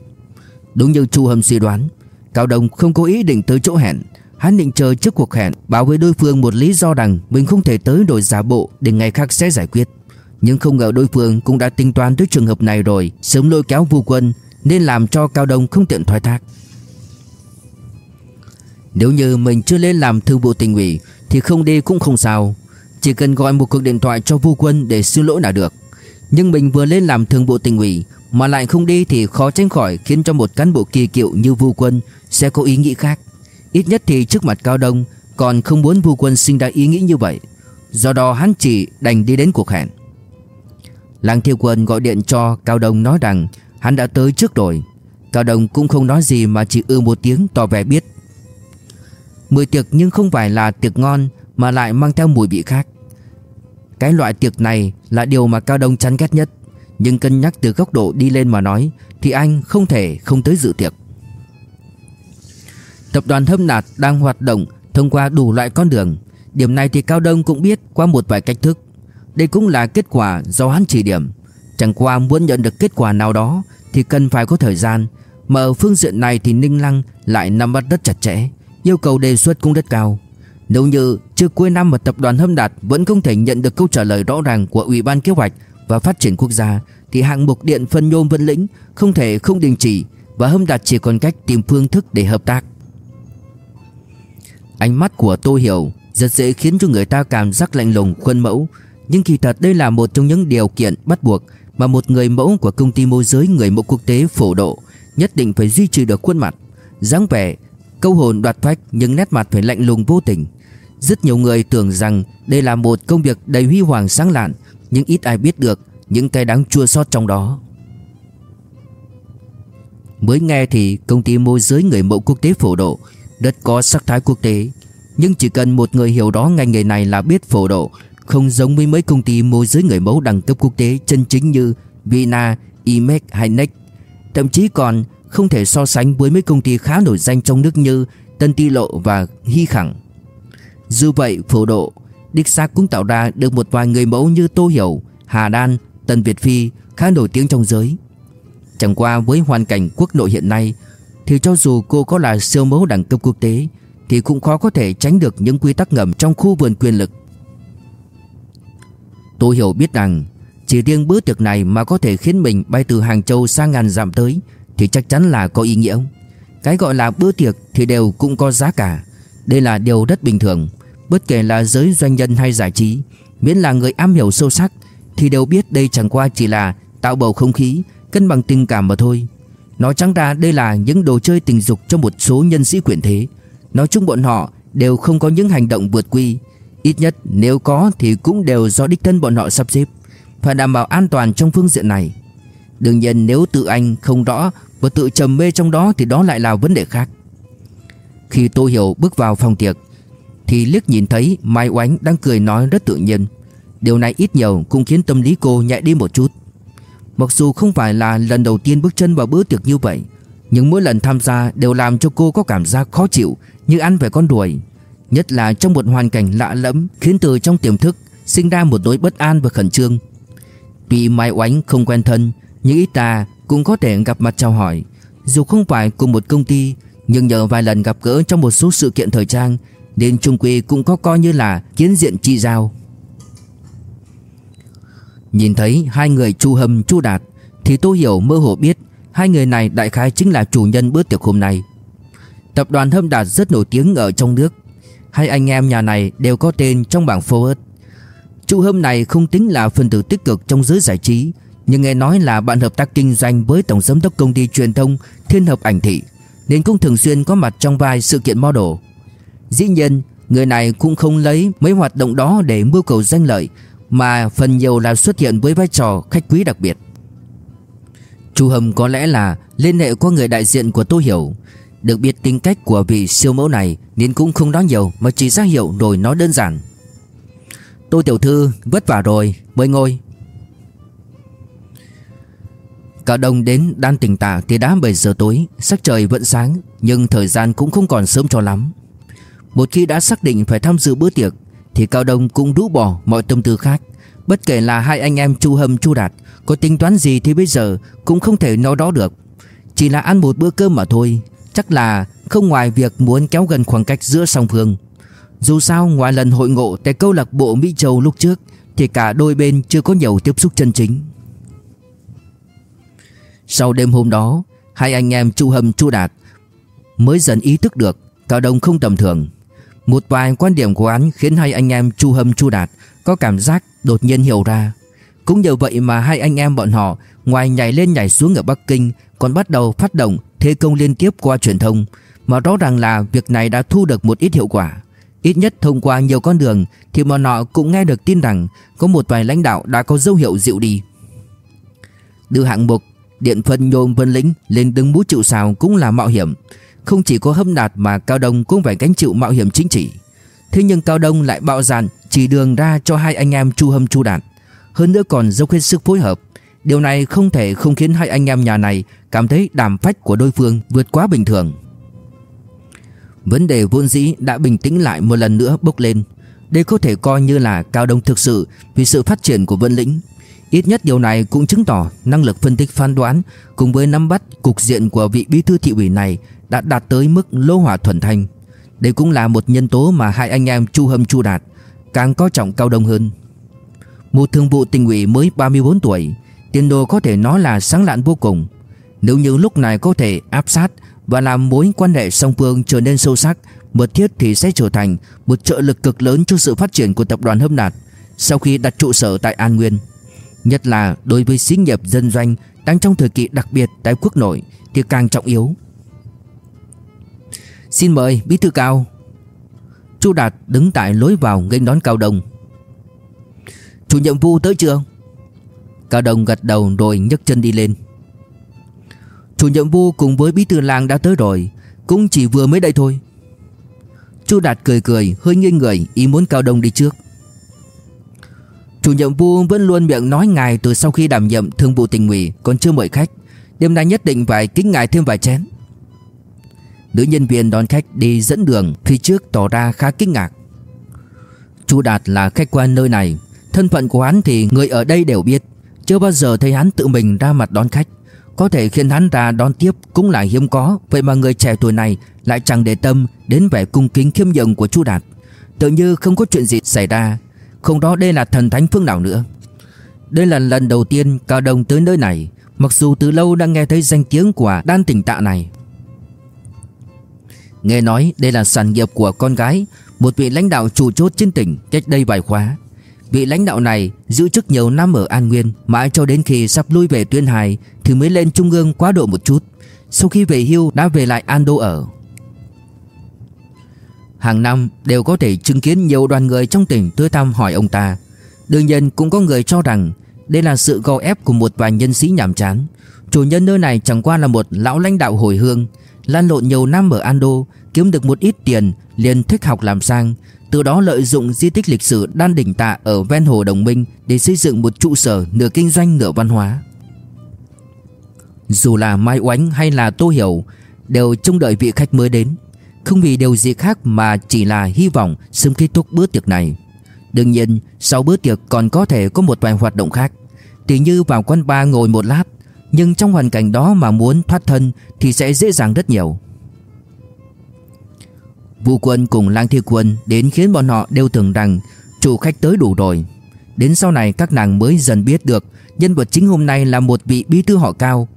Đúng như Chu Hâm suy đoán, Cao Đông không có ý định tới chỗ hẹn. Hắn định chờ trước cuộc hẹn Bảo với đối phương một lý do rằng Mình không thể tới đổi giả bộ Để ngày khác sẽ giải quyết. Nhưng không ngờ đối phương cũng đã tính toán tới trường hợp này rồi, Sớm lôi kéo vu quân, Nên làm cho Cao Đông không tiện thoái thác. Nếu như mình chưa lên làm thư bộ tình ủy, Thì không đi cũng không sao. Chỉ cần gọi một cuộc điện thoại cho vu quân Để xin lỗi là được. Nhưng mình vừa lên làm thường bộ tình ủy, Mà lại không đi thì khó tránh khỏi Khiến cho một cán bộ kỳ cựu như vu quân Sẽ có ý nghĩ khác. Ít nhất thì trước mặt Cao Đông Còn không muốn vu quân sinh ra ý nghĩ như vậy. Do đó hắn chỉ đành đi đến cuộc hẹn. Lăng Thiêu Quân gọi điện cho Cao Đông nói rằng Hắn đã tới trước rồi. Cao Đông cũng không nói gì mà chỉ ư một tiếng tỏ vẻ biết. Mười tiệc nhưng không phải là tiệc ngon Mà lại mang theo mùi vị khác. Cái loại tiệc này là điều mà Cao Đông chán ghét nhất. Nhưng cân nhắc từ góc độ đi lên mà nói Thì anh không thể không tới dự tiệc. Tập đoàn Thâm Nạt đang hoạt động thông qua đủ loại con đường. Điểm này thì Cao Đông cũng biết qua một vài cách thức. Đây cũng là kết quả do hắn chỉ điểm. Chẳng qua muốn nhận được kết quả nào đó thì cần phải có thời gian. Mà ở phương diện này thì Ninh Lăng lại nắm bắt rất chặt chẽ. Yêu cầu đề xuất cũng rất cao. Nếu như trước cuối năm mà tập đoàn Hâm Đạt vẫn không thể nhận được câu trả lời rõ ràng của Ủy ban Kế hoạch và Phát triển Quốc gia, thì hạng mục điện phân nhôm Vân Lĩnh không thể không đình chỉ và Hâm Đạt chỉ còn cách tìm phương thức để hợp tác. Ánh mắt của Tô Hiểu rất dễ khiến cho người ta cảm giác lạnh lùng khuôn mẫu nhưng kỳ thật đây là một trong những điều kiện bắt buộc Mà một người mẫu của công ty môi giới người mẫu quốc tế phổ độ Nhất định phải duy trì được khuôn mặt dáng vẻ, câu hồn đoạt phách nhưng nét mặt phải lạnh lùng vô tình. Rất nhiều người tưởng rằng đây là một công việc đầy huy hoàng sáng lạn Nhưng ít ai biết được những cái đáng chua xót trong đó. Mới nghe thì công ty môi giới người mẫu quốc tế phổ độ Đất có sắc thái quốc tế Nhưng chỉ cần một người hiểu đó ngành nghề này là biết phổ độ không giống với mấy công ty môi giới người mẫu đẳng cấp quốc tế chân chính như Vina, Imex hay Next Thậm chí còn không thể so sánh với mấy công ty khá nổi danh trong nước như Tân Ti Lộ và Hy Khẳng. Dù vậy phổ độ Đích xác cũng tạo ra được một vài người mẫu như Tô Hiểu, Hà Đan, Tân Việt Phi khá nổi tiếng trong giới. Chẳng qua với hoàn cảnh quốc nội hiện nay thì cho dù cô có là siêu mẫu đẳng cấp quốc tế Thì cũng khó có thể tránh được những quy tắc ngầm trong khu vườn quyền lực Tôi hiểu biết rằng, Chỉ riêng bữa tiệc này mà có thể khiến mình bay từ Hàng Châu sang ngàn dặm tới, Thì chắc chắn là có ý nghĩa Cái gọi là bữa tiệc thì đều cũng có giá cả. Đây là điều rất bình thường. Bất kể là giới doanh nhân hay giải trí, Miễn là người am hiểu sâu sắc, Thì đều biết đây chẳng qua chỉ là tạo bầu không khí, Cân bằng tình cảm mà thôi. Nói trắng ra đây là những đồ chơi tình dục cho một số nhân sĩ quyền thế. Nói chung bọn họ đều không có những hành động vượt quy. Ít nhất, nếu có thì cũng đều do đích thân bọn họ sắp xếp, Phải đảm bảo an toàn trong phương diện này. Đương nhiên, nếu tự anh không rõ và tự trầm mê trong đó thì đó lại là vấn đề khác. Khi Tô Hiểu bước vào phòng tiệc, Thì liếc nhìn thấy Mai Oánh đang cười nói rất tự nhiên. Điều này ít nhiều cũng khiến tâm lý cô nhạy đi một chút. Mặc dù không phải là lần đầu tiên bước chân vào bữa tiệc như vậy, Nhưng mỗi lần tham gia đều làm cho cô có cảm giác khó chịu Như ăn phải con ruồi Nhất là trong một hoàn cảnh lạ lẫm Khiến từ trong tiềm thức sinh ra một nỗi bất an và khẩn trương. Tuy Mai Oánh không quen thân, Nhưng ít ta cũng có thể gặp mặt chào hỏi. Dù không phải cùng một công ty, Nhưng nhờ vài lần gặp gỡ trong một số sự kiện thời trang, Nên Trung Quy cũng có coi như là kiến diện chi giao. Nhìn thấy hai người Chu Hâm, Chu Đạt, Thì tôi hiểu mơ hồ biết Hai người này đại khái chính là chủ nhân bữa tiệc hôm nay. Tập đoàn Hâm Đạt rất nổi tiếng ở trong nước. Hai anh em nhà này đều có tên trong bảng Forbes Chu Hâm này không tính là phần tử tích cực trong giới giải trí, Nhưng nghe nói là bạn hợp tác kinh doanh với Tổng giám đốc công ty truyền thông Thiên Hợp Ảnh Thị, Nên cũng thường xuyên có mặt trong vài sự kiện model. Dĩ nhiên, Người này cũng không lấy mấy hoạt động đó để mưu cầu danh lợi, Mà phần nhiều là xuất hiện với vai trò khách quý đặc biệt. Chu Hâm có lẽ là liên hệ qua người đại diện của Tô Hiểu. Được biết tính cách của vị siêu mẫu này Nên cũng không nói nhiều mà chỉ ra hiệu rồi nói đơn giản. Tô Tiểu Thư, vất vả rồi, Mời ngồi. Cả đông đến đan tỉnh tả thì đã 7 giờ tối, Sắc trời vẫn sáng, Nhưng thời gian cũng không còn sớm cho lắm. Một khi đã xác định phải tham dự bữa tiệc, Thì Cao Đông cũng rũ bỏ mọi tâm tư khác. Bất kể là hai anh em Chu Hâm, Chu Đạt, Có tính toán gì thì bây giờ Cũng không thể nói đó được. Chỉ là ăn một bữa cơm mà thôi Chắc là không ngoài việc muốn kéo gần khoảng cách giữa song phương. Dù sao, ngoài lần hội ngộ tại câu lạc bộ Mỹ Châu lúc trước, Thì cả đôi bên chưa có nhiều tiếp xúc chân chính. Sau đêm hôm đó, Hai anh em Chu Hâm, Chu Đạt Mới dần ý thức được Cao Đông không tầm thường. Một vài quan điểm của anh khiến hai anh em Chu Hâm, Chu Đạt Có cảm giác đột nhiên hiểu ra. Cũng nhờ vậy mà hai anh em bọn họ Ngoài nhảy lên nhảy xuống ở Bắc Kinh, Còn bắt đầu phát động thế công liên tiếp qua truyền thông. Mà rõ ràng là việc này đã thu được một ít hiệu quả. Ít nhất thông qua nhiều con đường Thì bọn họ cũng nghe được tin rằng Có một vài lãnh đạo đã có dấu hiệu dịu đi. Đưa hạng mục, Điện phân nhôm vân lĩnh lên đứng mũ chịu sào cũng là mạo hiểm. Không chỉ có hâm đạt mà Cao Đông cũng phải gánh chịu mạo hiểm chính trị. Thế nhưng Cao Đông lại bạo dạn, chỉ đường ra cho hai anh em Chu Hâm Chu Đạt. Hơn nữa còn dốc hết sức phối hợp. Điều này không thể không khiến hai anh em nhà này Cảm thấy đàm phách của đối phương vượt quá bình thường. Vấn đề vốn dĩ đã bình tĩnh lại một lần nữa bốc lên. Đây có thể coi như là cao đông thực sự Vì sự phát triển của Vân Lĩnh. Ít nhất điều này cũng chứng tỏ năng lực phân tích phán đoán Cùng với nắm bắt cục diện của vị bí thư thị ủy này Đã đạt tới mức lô hỏa thuần thanh. Đây cũng là một nhân tố mà hai anh em Chu Hâm Chu Đạt Càng có trọng cao đông hơn. Một thường vụ tỉnh ủy mới 34 tuổi Tiền đồ có thể nói là sáng lạn vô cùng Nếu như lúc này có thể áp sát và làm mối quan hệ song phương trở nên sâu sắc, mật thiết thì sẽ trở thành một trợ lực cực lớn cho sự phát triển của tập đoàn Hâm Đạt sau khi đặt trụ sở tại An Nguyên. Nhất là đối với xí nghiệp dân doanh đang trong thời kỳ đặc biệt tại quốc nội thì càng trọng yếu. Xin mời Bí thư Cao. Chu Đạt đứng tại lối vào nghênh đón Cao Đông. Chủ nhiệm Vu tới chưa? Cao đồng gật đầu rồi nhấc chân đi lên. Chủ nhiệm vu cùng với bí thư làng đã tới rồi, Cũng chỉ vừa mới đây thôi. Chu Đạt cười cười, hơi nghiêng người, Ý muốn Cao đồng đi trước. Chủ nhiệm vu vẫn luôn miệng nói ngài Từ sau khi đảm nhiệm thương vụ tỉnh ủy, Còn chưa mời khách. Đêm nay nhất định phải kính ngài thêm vài chén. Nữ nhân viên đón khách đi dẫn đường, Phía trước tỏ ra khá kinh ngạc. Chu Đạt là khách quan nơi này, Thân phận của hắn thì người ở đây đều biết. Chưa bao giờ thấy hắn tự mình ra mặt đón khách. Có thể khiến hắn ta đón tiếp cũng là hiếm có. Vậy mà người trẻ tuổi này lại chẳng để tâm đến vẻ cung kính khiêm nhường của Chu Đạt. Tự như không có chuyện gì xảy ra. Không đó đây là thần thánh phương nào nữa. Đây là lần đầu tiên Cao Đông tới nơi này. Mặc dù từ lâu đã nghe thấy danh tiếng của đan tỉnh tạ này. Nghe nói đây là sản nghiệp của con gái, Một vị lãnh đạo chủ chốt trên tỉnh cách đây vài khóa. Vị lãnh đạo này giữ chức nhiều năm ở An Nguyên, Mãi cho đến khi sắp lui về Tuyên Hải Thì mới lên Trung ương quá độ một chút. Sau khi về hưu, đã về lại An Đô ở. Hàng năm đều có thể chứng kiến nhiều đoàn người trong tỉnh tới thăm hỏi ông ta. Đương nhiên cũng có người cho rằng Đây là sự gò ép của một vài nhân sĩ nhàm chán. Chủ nhân nơi này chẳng qua là một lão lãnh đạo hồi hương Lan lộn nhiều năm ở An Đô, Kiếm được một ít tiền, liền thích học làm sang. Từ đó lợi dụng di tích lịch sử Đan Đỉnh Tạ ở ven hồ Đồng Minh Để xây dựng một trụ sở nửa kinh doanh nửa văn hóa. Dù là Mai Oánh hay là Tô Hiểu Đều trông đợi vị khách mới đến. Không vì điều gì khác mà chỉ là hy vọng sớm kết thúc bữa tiệc này. Đương nhiên, sau bữa tiệc còn có thể có một vài hoạt động khác. Tỉ như vào quán bar ngồi một lát, Nhưng trong hoàn cảnh đó mà muốn thoát thân Thì sẽ dễ dàng rất nhiều. Vu quân cùng lang thi quân Đến khiến bọn họ đều tưởng rằng Chủ khách tới đủ rồi. Đến sau này các nàng mới dần biết được Nhân vật chính hôm nay là một vị bí thư họ cao.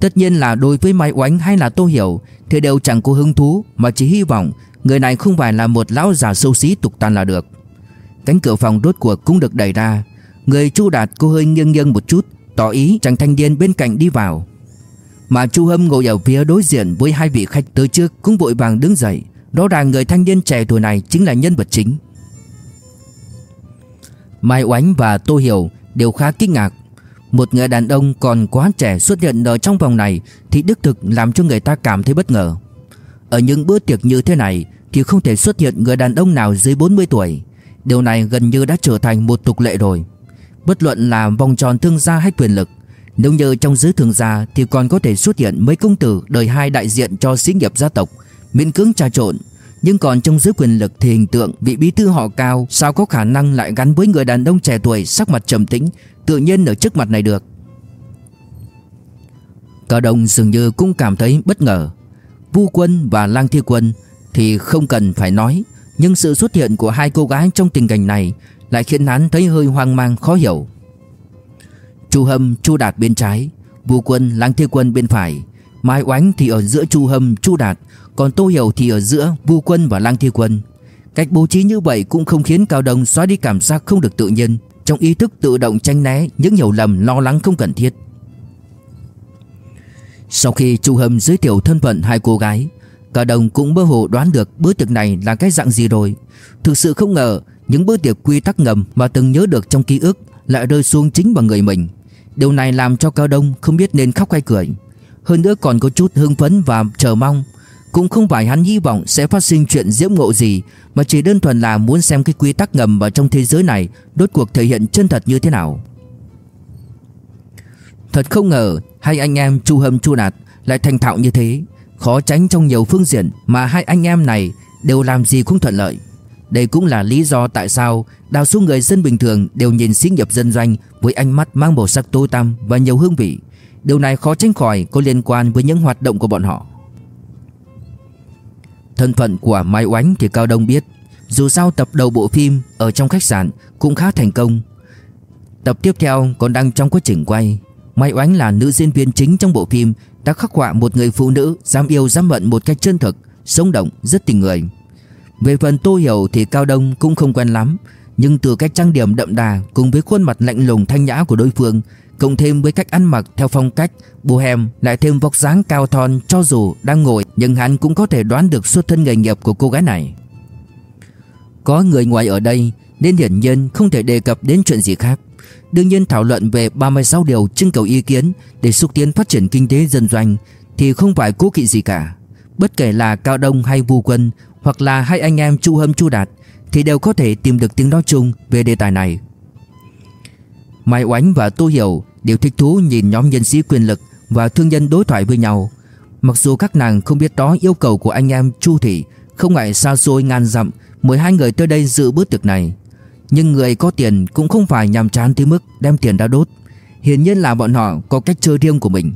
Tất nhiên là đối với Mai Oánh hay là Tô Hiểu Thì đều chẳng có hứng thú Mà chỉ hy vọng Người này không phải là một lão già sâu xí tục tàn là được. Cánh cửa phòng rốt cuộc cũng được đẩy ra. Người Chu Đạt cô hơi nghiêng nghiêng một chút, Tỏ ý chàng thanh niên bên cạnh đi vào. Mà Chu Hâm ngồi ở phía đối diện Với hai vị khách tới trước Cũng vội vàng đứng dậy. Rõ ràng người thanh niên trẻ tuổi này chính là nhân vật chính. Mai Oánh và Tô Hiểu đều khá kinh ngạc. Một người đàn ông còn quá trẻ xuất hiện ở trong vòng này Thì đức thực làm cho người ta cảm thấy bất ngờ. Ở những bữa tiệc như thế này Thì không thể xuất hiện người đàn ông nào dưới 40 tuổi. Điều này gần như đã trở thành một tục lệ rồi. Bất luận là vòng tròn thương gia hay quyền lực, Nếu như trong giới thương gia Thì còn có thể xuất hiện mấy công tử Đời hai đại diện cho sĩ nghiệp gia tộc Miễn cưỡng trà trộn. Nhưng còn trong giới quyền lực thì hình tượng Vị bí thư họ cao Sao có khả năng lại gắn với người đàn ông trẻ tuổi Sắc mặt trầm tĩnh Tự nhiên ở trước mặt này được. Cao Đông dường như cũng cảm thấy bất ngờ. Vu Quân và Lang Thi Quân Thì không cần phải nói Nhưng sự xuất hiện của hai cô gái trong tình cảnh này Lại khiến hắn thấy hơi hoang mang khó hiểu. Chu Hâm, Chu Đạt bên trái Vu Quân, Lang Thi Quân bên phải Mai Oánh thì ở giữa Chu Hâm, Chu Đạt còn Tô Hiểu thì ở giữa, Vu Quân và Lang Thi Quân. Cách bố trí như vậy cũng không khiến Cao Đông xóa đi cảm giác không được tự nhiên, Trong ý thức tự động tranh né những hiểu lầm lo lắng không cần thiết. Sau khi Chu Hâm giới thiệu thân phận hai cô gái, Cao Đông cũng mơ hồ đoán được bữa tiệc này là cái dạng gì rồi. Thực sự không ngờ, những bữa tiệc quy tắc ngầm mà từng nhớ được trong ký ức lại rơi xuống chính vào người mình. Điều này làm cho Cao Đông không biết nên khóc hay cười. Hơn nữa còn có chút hưng phấn và chờ mong. Cũng không phải hắn hy vọng sẽ phát sinh chuyện diễm ngộ gì, Mà chỉ đơn thuần là muốn xem cái quy tắc ngầm ở trong thế giới này Đốt cuộc thể hiện chân thật như thế nào. Thật không ngờ, Hai anh em Chu Hâm, Chu Đạt Lại thành thạo như thế. Khó tránh trong nhiều phương diện Mà hai anh em này đều làm gì cũng thuận lợi. Đây cũng là lý do tại sao Đa số người dân bình thường đều nhìn xí nghiệp dân doanh Với ánh mắt mang màu sắc tối tăm và nhiều hương vị. Điều này khó tránh khỏi có liên quan với những hoạt động của bọn họ. Thân phận của Mai Oánh thì Cao Đông biết. Dù sao tập đầu bộ phim ở trong khách sạn cũng khá thành công. Tập tiếp theo còn đang trong quá trình quay. Mai Oánh là nữ diễn viên chính trong bộ phim Đã khắc họa một người phụ nữ dám yêu dám hận một cách chân thực Sống động, rất tình người. Về phần Tô Hiểu thì Cao Đông cũng không quen lắm. Nhưng từ cách trang điểm đậm đà Cùng với khuôn mặt lạnh lùng thanh nhã của đối phương, Cộng thêm với cách ăn mặc theo phong cách bohem Lại thêm vóc dáng cao thon cho dù đang ngồi, Nhưng hắn cũng có thể đoán được xuất thân nghề nghiệp của cô gái này. Có người ngoài ở đây Nên hiển nhiên không thể đề cập đến chuyện gì khác. Đương nhiên thảo luận về 36 điều trưng cầu ý kiến Để xúc tiến phát triển kinh tế dân doanh Thì không phải cố kỵ gì cả. Bất kể là Cao Đông hay Vu Quân, Hoặc là hai anh em Chu Hâm Chu Đạt thì đều có thể tìm được tiếng nói chung về đề tài này Mai Oánh và Tô Hiểu đều thích thú nhìn nhóm nhân sĩ quyền lực và thương nhân đối thoại với nhau. Mặc dù các nàng không biết đó yêu cầu của anh em Chu Thị không ngại xa xôi ngàn dặm mời hai người tới đây dự bữa tiệc này. Nhưng người có tiền cũng không phải nhàm chán tới mức đem tiền ra đốt. Hiển nhiên là bọn họ có cách chơi riêng của mình.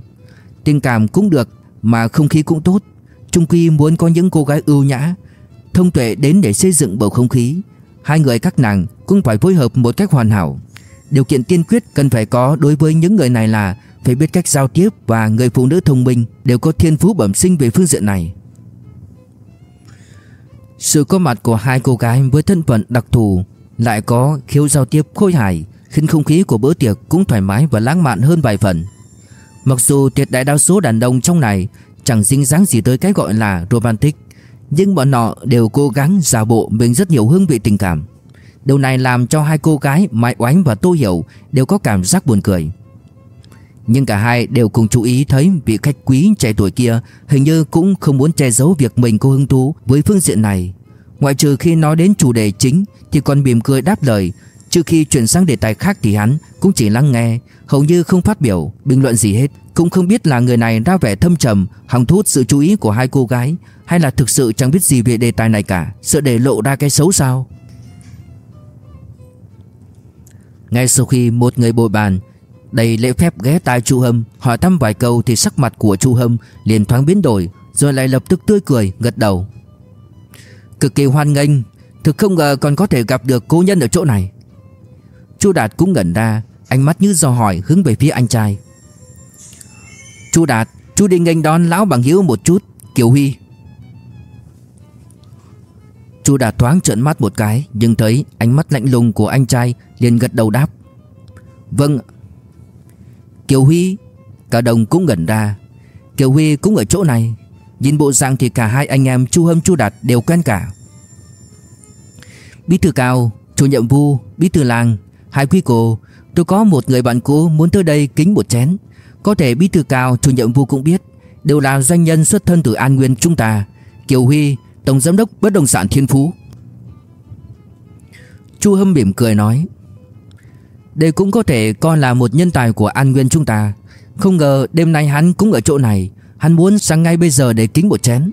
Tình cảm cũng được mà không khí cũng tốt. Trung Quy muốn có những cô gái ưu nhã, thông tuệ đến để xây dựng bầu không khí. Hai người các nàng cũng phải phối hợp một cách hoàn hảo. Điều kiện tiên quyết cần phải có đối với những người này là phải biết cách giao tiếp và người phụ nữ thông minh đều có thiên phú bẩm sinh về phương diện này. Sự có mặt của hai cô gái với thân phận đặc thù lại có khiếu giao tiếp khôi hài khiến không khí của bữa tiệc cũng thoải mái và lãng mạn hơn vài phần. Mặc dù tuyệt đại đa số đàn ông trong này chẳng dính dáng gì tới cái gọi là romantic, nhưng bọn nọ đều cố gắng giả bộ mình rất nhiều hương vị tình cảm. Điều này làm cho hai cô gái Mai Oánh và Tô Hiểu đều có cảm giác buồn cười. Nhưng cả hai đều cùng chú ý thấy vị khách quý trẻ tuổi kia hình như cũng không muốn che giấu việc mình có hứng thú với phương diện này. Ngoại trừ khi nói đến chủ đề chính Thì còn mỉm cười đáp lời Trước khi chuyển sang đề tài khác thì hắn cũng chỉ lắng nghe Hầu như không phát biểu, bình luận gì hết. Cũng không biết là người này ra vẻ thâm trầm Hòng thu hút sự chú ý của hai cô gái Hay là thực sự chẳng biết gì về đề tài này cả. Sợ để lộ ra cái xấu sao? Ngay sau khi một người bồi bàn Đầy lễ phép ghé tai Chu Hâm Hỏi thăm vài câu thì sắc mặt của Chu Hâm liền thoáng biến đổi Rồi lại lập tức tươi cười gật đầu. Cực kỳ hoan nghênh. Thực không ngờ còn có thể gặp được cô nhân ở chỗ này. Chu Đạt cũng ngẩn ra, Ánh mắt như do hỏi hướng về phía anh trai. Chu Đạt, Chú đi nghênh đón lão bằng hiếu một chút, Kiều Huy. Chu Đạt thoáng trợn mắt một cái, Nhưng thấy ánh mắt lạnh lùng của anh trai liền gật đầu đáp. Vâng. Kiều Huy, Cả đồng cũng ngẩn ra. Kiều Huy cũng ở chỗ này, Nhìn bộ dạng thì cả hai anh em Chu Hâm, Chu Đạt đều quen cả. Bí thư cao, Chủ nhiệm vu, Bí thư làng Hai quý cô, Tôi có một người bạn cũ muốn tới đây kính một chén. Có thể bí thư cao, chủ nhiệm vụ cũng biết, Đều là doanh nhân xuất thân từ An Nguyên chúng ta. Kiều Huy, Tổng giám đốc bất động sản Thiên Phú. Chu Hâm mỉm cười nói, Đây cũng có thể coi là một nhân tài của An Nguyên chúng ta. Không ngờ đêm nay hắn cũng ở chỗ này. Hắn muốn sang ngay bây giờ để kính một chén.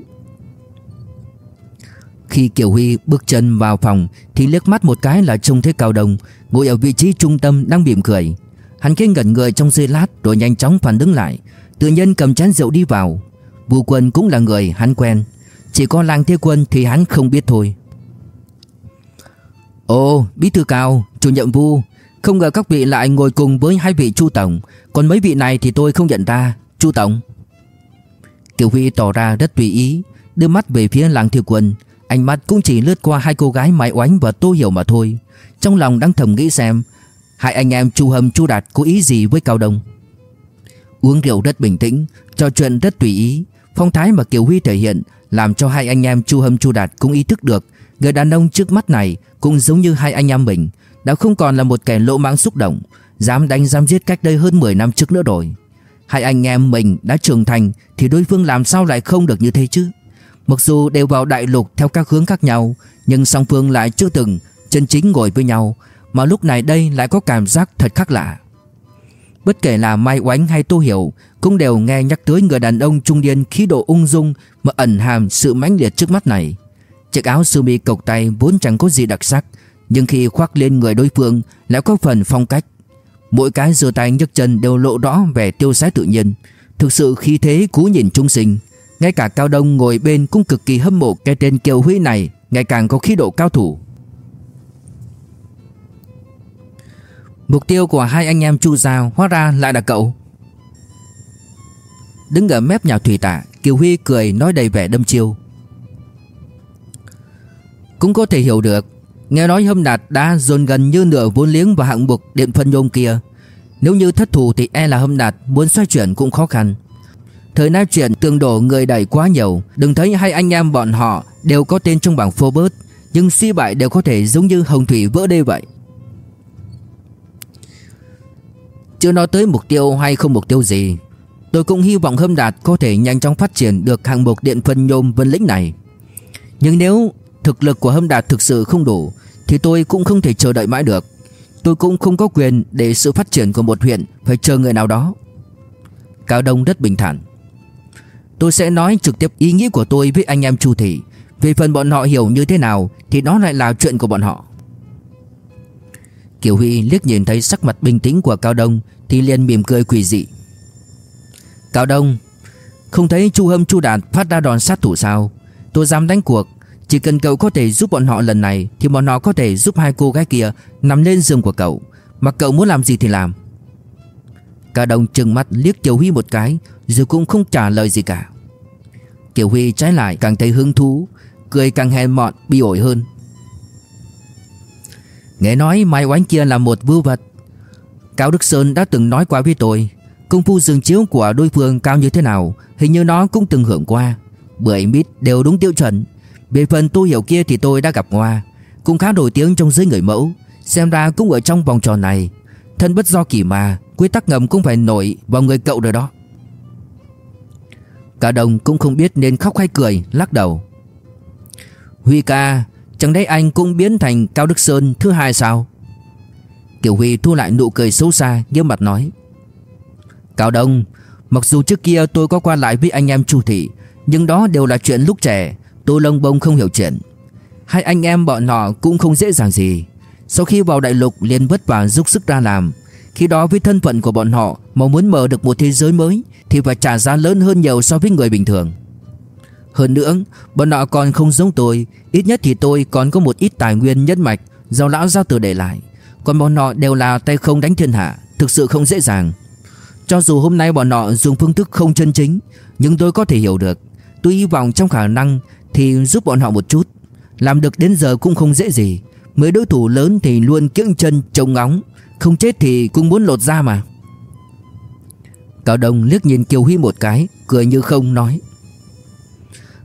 Khi Kiều Huy bước chân vào phòng, Thì liếc mắt một cái là trông thấy Cao Đông, Ngồi ở vị trí trung tâm đang mỉm cười. Hắn kinh ngẩn người trong giây lát Rồi nhanh chóng phản đứng lại. Tự nhiên cầm chén rượu đi vào. Vũ Quân cũng là người hắn quen. Chỉ có Lang Thế Quân thì hắn không biết thôi. Ồ, bí thư cao, Chủ nhiệm Vu, Không ngờ các vị lại ngồi cùng với hai vị Chu Tổng. Còn mấy vị này thì tôi không nhận ra. Chu Tổng. Kiều Huy tỏ ra rất tùy ý, Đưa mắt về phía Lang Thế Quân. Ánh mắt cũng chỉ lướt qua hai cô gái Mai Oánh và Tô Hiểu mà thôi. Trong lòng đang thầm nghĩ xem, Hai anh em Chu Hâm, Chu Đạt có ý gì với Cao Đông? Uống rượu rất bình tĩnh, Trò chuyện rất tùy ý. Phong thái mà Kiều Huy thể hiện Làm cho hai anh em Chu Hâm, Chu Đạt cũng ý thức được Người đàn ông trước mắt này Cũng giống như hai anh em mình, Đã không còn là một kẻ lộ mãng xúc động, Dám đánh, dám giết cách đây hơn 10 năm trước nữa rồi. Hai anh em mình đã trưởng thành Thì đối phương làm sao lại không được như thế chứ? Mặc dù đều vào đại lục theo các hướng khác nhau, Nhưng song phương lại chưa từng chân chính ngồi với nhau, Mà lúc này đây lại có cảm giác thật khác lạ. Bất kể là Mai Oánh hay Tô Hiểu Cũng đều nghe nhắc tới người đàn ông trung niên khí độ ung dung Mà ẩn hàm sự mãnh liệt trước mắt này. Chiếc áo sơ mi cộc tay vốn chẳng có gì đặc sắc, Nhưng khi khoác lên người đối phương lại có phần phong cách. Mỗi cái giơ tay nhấc chân đều lộ rõ vẻ tiêu sái tự nhiên, Thực sự khí thế cú nhìn trung sinh. Ngay cả Cao Đông ngồi bên cũng cực kỳ hâm mộ cái tên Kiều Huy này, Ngày càng có khí độ cao thủ. Mục tiêu của hai anh em Chu Giao, hóa ra lại là cậu. Đứng ở mép nhà thủy tạ Kiều Huy cười nói đầy vẻ đâm chiêu. Cũng có thể hiểu được, Nghe nói Hâm Đạt đã dồn gần như nửa vốn liếng vào hạng mục điện phân nhôm kia. Nếu như thất thủ thì e là Hâm Đạt muốn xoay chuyển cũng khó khăn. Thời nay chuyện tương đổ người đẩy quá nhiều. Đừng thấy hai anh em bọn họ đều có tên trong bảng Forbes, Nhưng suy bại đều có thể giống như hồng thủy vỡ đê vậy. Chưa nói tới mục tiêu hay không mục tiêu gì, Tôi cũng hy vọng Hâm Đạt có thể nhanh chóng phát triển được hạng mục điện phân nhôm vân lĩnh này. Nhưng nếu thực lực của Hâm Đạt thực sự không đủ, Thì tôi cũng không thể chờ đợi mãi được. Tôi cũng không có quyền để sự phát triển của một huyện phải chờ người nào đó. Cao Đông rất bình thản. Tôi sẽ nói trực tiếp ý nghĩ của tôi với anh em Chu Thị. Về phần bọn họ hiểu như thế nào, Thì đó lại là chuyện của bọn họ. Kiều Huy liếc nhìn thấy sắc mặt bình tĩnh của Cao Đông, Thì liền mỉm cười quỷ dị. Cao Đông, Không thấy Chu Hâm, Chu Đạt phát ra đòn sát thủ sao? Tôi dám đánh cuộc. Chỉ cần cậu có thể giúp bọn họ lần này, Thì bọn họ có thể giúp hai cô gái kia Nằm lên giường của cậu. Mà cậu muốn làm gì thì làm. Cao Đông trừng mắt liếc Kiều Huy một cái rồi cũng không trả lời gì cả. Kiều Huy trái lại càng thấy hứng thú, Cười càng hèn mọn, bi ổi hơn. Nghe nói Mai Oánh kia là một vưu vật. Cao Đức Sơn đã từng nói qua với tôi, Công phu dường chiếu của đối phương cao như thế nào, Hình như nó cũng từng hưởng qua. Bưởi mít đều đúng tiêu chuẩn. Về phần tu hiểu kia thì tôi đã gặp qua, Cũng khá nổi tiếng trong giới người mẫu, Xem ra cũng ở trong vòng tròn này. Thân bất do kỳ mà, Quy tắc ngầm cũng phải nổi vào người cậu rồi đó. Cả đồng cũng không biết nên khóc hay cười, Lắc đầu. Huy ca, Chẳng lẽ anh cũng biến thành Cao Đức Sơn thứ hai sao? Kiều Huy thu lại nụ cười xấu xa, nghiêm mặt nói. Cao Đông, Mặc dù trước kia tôi có qua lại với anh em Chu Thị, Nhưng đó đều là chuyện lúc trẻ, Tôi lông bông không hiểu chuyện. Hai anh em bọn họ cũng không dễ dàng gì. Sau khi vào đại lục liền vất vả giúp sức ra làm khi đó với thân phận của bọn họ Mà muốn mở được một thế giới mới Thì phải trả giá lớn hơn nhiều so với người bình thường. Hơn nữa, Bọn họ còn không giống tôi. Ít nhất thì tôi còn có một ít tài nguyên nhân mạch Do lão gia tử để lại. Còn bọn họ đều là tay không đánh thiên hạ, Thực sự không dễ dàng. Cho dù hôm nay bọn họ dùng phương thức không chân chính, Nhưng tôi có thể hiểu được. Tôi hy vọng trong khả năng Thì giúp bọn họ một chút. Làm được đến giờ cũng không dễ gì. Mới đối thủ lớn thì luôn kiễng chân, trông ngóng. Không chết thì cũng muốn lột ra mà. Cao Đông liếc nhìn Kiều Huy một cái, Cười như không nói.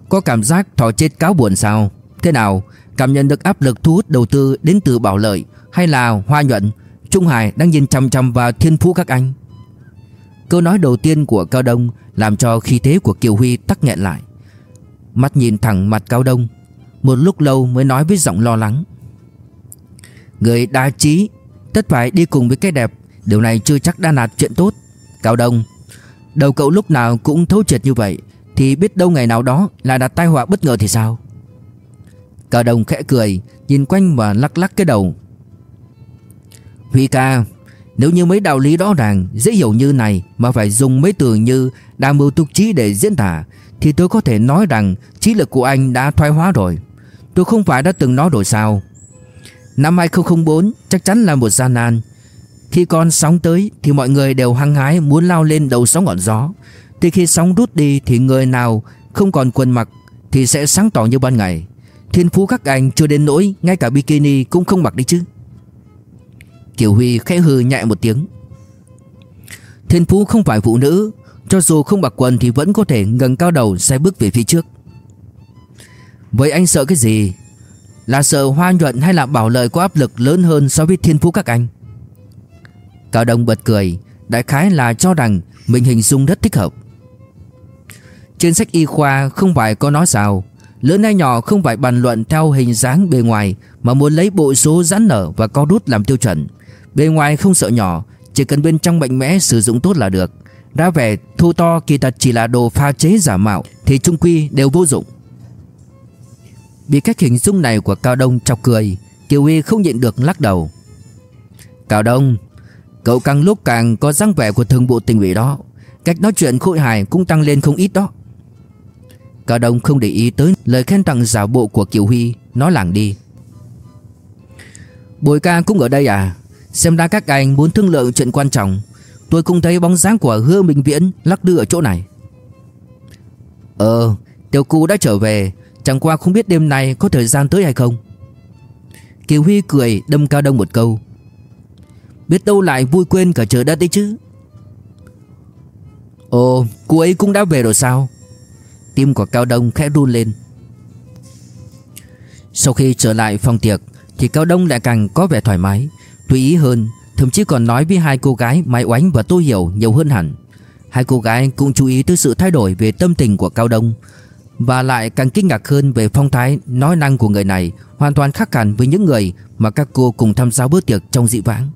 Có cảm giác thỏ chết cáo buồn sao? Thế nào? Cảm nhận được áp lực thu hút đầu tư đến từ Bảo Lợi Hay là Hoa Nhuận, Trung Hải đang nhìn chăm chăm vào thiên phú các anh? Câu nói đầu tiên của Cao Đông Làm cho khí thế của Kiều Huy tắc nghẹn lại. Mắt nhìn thẳng mặt Cao Đông, một lúc lâu mới nói với giọng lo lắng. Người đa trí Tất phải đi cùng với cái đẹp. Điều này chưa chắc đã là chuyện tốt. Cao Đông, Đầu cậu lúc nào cũng thấu triệt như vậy, Thì biết đâu ngày nào đó là đặt tai họa bất ngờ thì sao? Cao Đông khẽ cười, Nhìn quanh và lắc lắc cái đầu. Huy ca, Nếu như mấy đạo lý rõ ràng, Dễ hiểu như này Mà phải dùng mấy từ như Đa mưu tục trí để diễn tả, Thì tôi có thể nói rằng Trí lực của anh đã thoái hóa rồi. Tôi không phải đã từng nói rồi sao? Năm 2004 chắc chắn là một gian nan. Khi con sóng tới Thì mọi người đều hăng hái muốn lao lên đầu sóng ngọn gió. Thì khi sóng rút đi Thì người nào không còn quần mặc Thì sẽ sáng tỏ như ban ngày. Thiên phú các anh chưa đến nỗi, Ngay cả bikini cũng không mặc đi chứ. Kiều Huy khẽ hừ nhẹ một tiếng. Thiên phú không phải phụ nữ, Cho dù không mặc quần thì vẫn có thể ngẩng cao đầu sai bước về phía trước. Vậy anh sợ cái gì? Là sợ hoa nhuận hay là bảo lợi có áp lực lớn hơn so với thiên phú các anh? Cao Đông bật cười, Đại khái là cho rằng Mình hình dung rất thích hợp. Trên sách y khoa không phải có nói sao, Lớn hay nhỏ không phải bàn luận theo hình dáng bề ngoài Mà muốn lấy bộ số giãn nở và co rút làm tiêu chuẩn. Bề ngoài không sợ nhỏ, Chỉ cần bên trong mạnh mẽ sử dụng tốt là được. Ra vẻ thu to, kỳ thật chỉ là đồ pha chế giả mạo Thì trung quy đều vô dụng. Bị cách hình dung này của Cao Đông chọc cười, Kiều Huy không nhịn được lắc đầu. Cao Đông, Cậu càng lúc càng có dáng vẻ của thường bộ tình ủy đó. Cách nói chuyện khôi hài cũng tăng lên không ít đó. Cao Đông không để ý tới lời khen tặng giả bộ của Kiều Huy Nó lảng đi. Bùi ca cũng ở đây à? Xem ra các anh muốn thương lượng chuyện quan trọng. Tôi cũng thấy bóng dáng của Hứa Minh Viễn lắc đưa ở chỗ này. Ờ Tiểu Cú đã trở về. Chẳng qua không biết đêm nay có thời gian tới hay không. Kiều Huy cười, đâm Cao Đông một câu. Biết đâu lại vui quên cả trời đất đấy chứ. Ồ, cô ấy cũng đã về rồi sao? Tim của Cao Đông khẽ run lên. Sau khi trở lại phòng tiệc, Thì Cao Đông lại càng có vẻ thoải mái, Tùy ý hơn, Thậm chí còn nói với hai cô gái Mai Oánh và Tô Hiểu nhiều hơn hẳn. Hai cô gái cũng chú ý tới sự thay đổi về tâm tình của Cao Đông và lại càng kinh ngạc hơn về phong thái nói năng của người này Hoàn toàn khác hẳn với những người mà các cô cùng tham gia bữa tiệc trong dị vãng.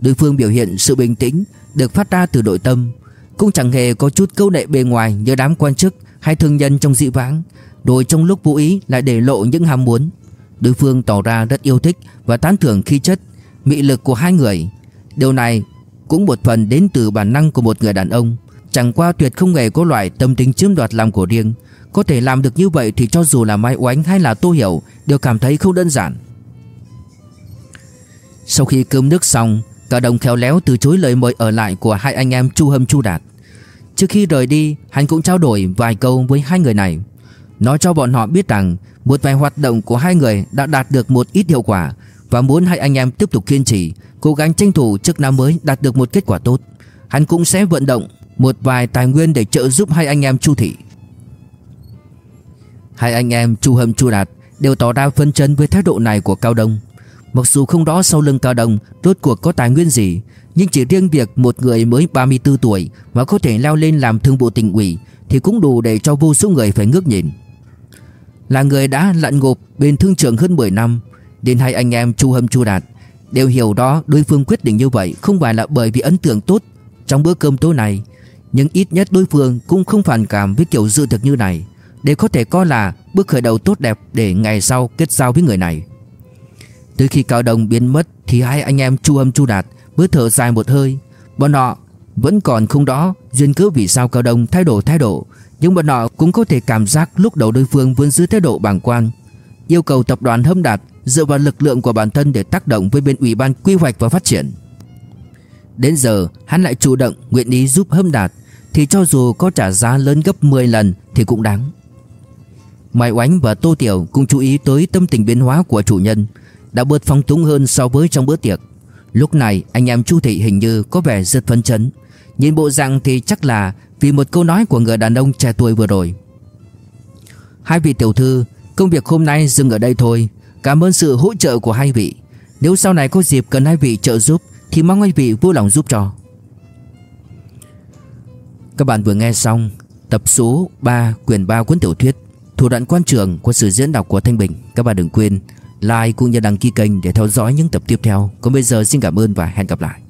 Đối phương biểu hiện sự bình tĩnh được phát ra từ nội tâm. Cũng chẳng hề có chút câu nệ bề ngoài như đám quan chức hay thương nhân trong dị vãng Rồi trong lúc vô ý lại để lộ những ham muốn. Đối phương tỏ ra rất yêu thích và tán thưởng khí chất, mị lực của hai người. Điều này cũng một phần đến từ bản năng của một người đàn ông. Chẳng qua tuyệt không hề có loại tâm tính chiếm đoạt làm của riêng. Có thể làm được như vậy thì cho dù là Mai Oánh hay là Tô Hiểu Đều cảm thấy không đơn giản. Sau khi cơm nước xong, Cả đồng khéo léo từ chối lời mời ở lại của hai anh em Chu Hâm Chu Đạt. Trước khi rời đi, Hắn cũng trao đổi vài câu với hai người này. Nói cho bọn họ biết rằng, Một vài hoạt động của hai người đã đạt được một ít hiệu quả Và muốn hai anh em tiếp tục kiên trì, Cố gắng tranh thủ trước năm mới đạt được một kết quả tốt. Hắn cũng sẽ vận động một vài tài nguyên để trợ giúp hai anh em Chu Thị Hai anh em Chu Hâm Chu Đạt đều tỏ ra phân chấn với thái độ này của Cao Đông. Mặc dù không rõ sau lưng Cao Đông rốt cuộc có tài nguyên gì, nhưng chỉ riêng việc một người mới 34 tuổi mà có thể leo lên làm thương bộ tỉnh ủy thì cũng đủ để cho vô số người phải ngước nhìn. Là người đã lặn ngục bên thương trường hơn 10 năm đến hai anh em Chu Hâm Chu Đạt Đều hiểu đó đối phương quyết định như vậy Không phải là bởi vì ấn tượng tốt Trong bữa cơm tối này nhưng ít nhất đối phương cũng không phản cảm với kiểu dự thực như này, Để có thể coi là bước khởi đầu tốt đẹp Để ngày sau kết giao với người này. Từ khi Cao Đồng biến mất Thì hai anh em Chu âm Chu Đạt Mới thở dài một hơi. Bọn họ vẫn còn không đó duyên cớ vì sao Cao Đông thay đổi thái độ, Nhưng bọn họ cũng có thể cảm giác lúc đầu đối phương vẫn giữ thái độ bàng quan Yêu cầu tập đoàn Hâm Đạt dựa vào lực lượng của bản thân để tác động với bên ủy ban quy hoạch và phát triển. Đến giờ, hắn lại chủ động nguyện ý giúp Hâm Đạt thì cho dù có trả giá lớn gấp 10 lần thì cũng đáng. Mai Oánh và Tô Tiểu cũng chú ý tới tâm tình biến hóa của chủ nhân, Đã bớt phong túng hơn so với trong bữa tiệc. Lúc này, anh em Chu Thị hình như có vẻ rất phấn chấn. Nhìn bộ dạng thì chắc là Vì một câu nói của người đàn ông trẻ tuổi vừa rồi. Hai vị tiểu thư, Công việc hôm nay dừng ở đây thôi. Cảm ơn sự hỗ trợ của hai vị. Nếu sau này có dịp cần hai vị trợ giúp, Thì mong hai vị vui lòng giúp cho. Các bạn vừa nghe xong Tập số 3 quyển 3 cuốn tiểu thuyết Thủ đoạn quan trường của sự diễn đọc của Thanh Bình. Các bạn đừng quên like cũng như đăng ký kênh để theo dõi những tập tiếp theo. Còn bây giờ xin cảm ơn và hẹn gặp lại.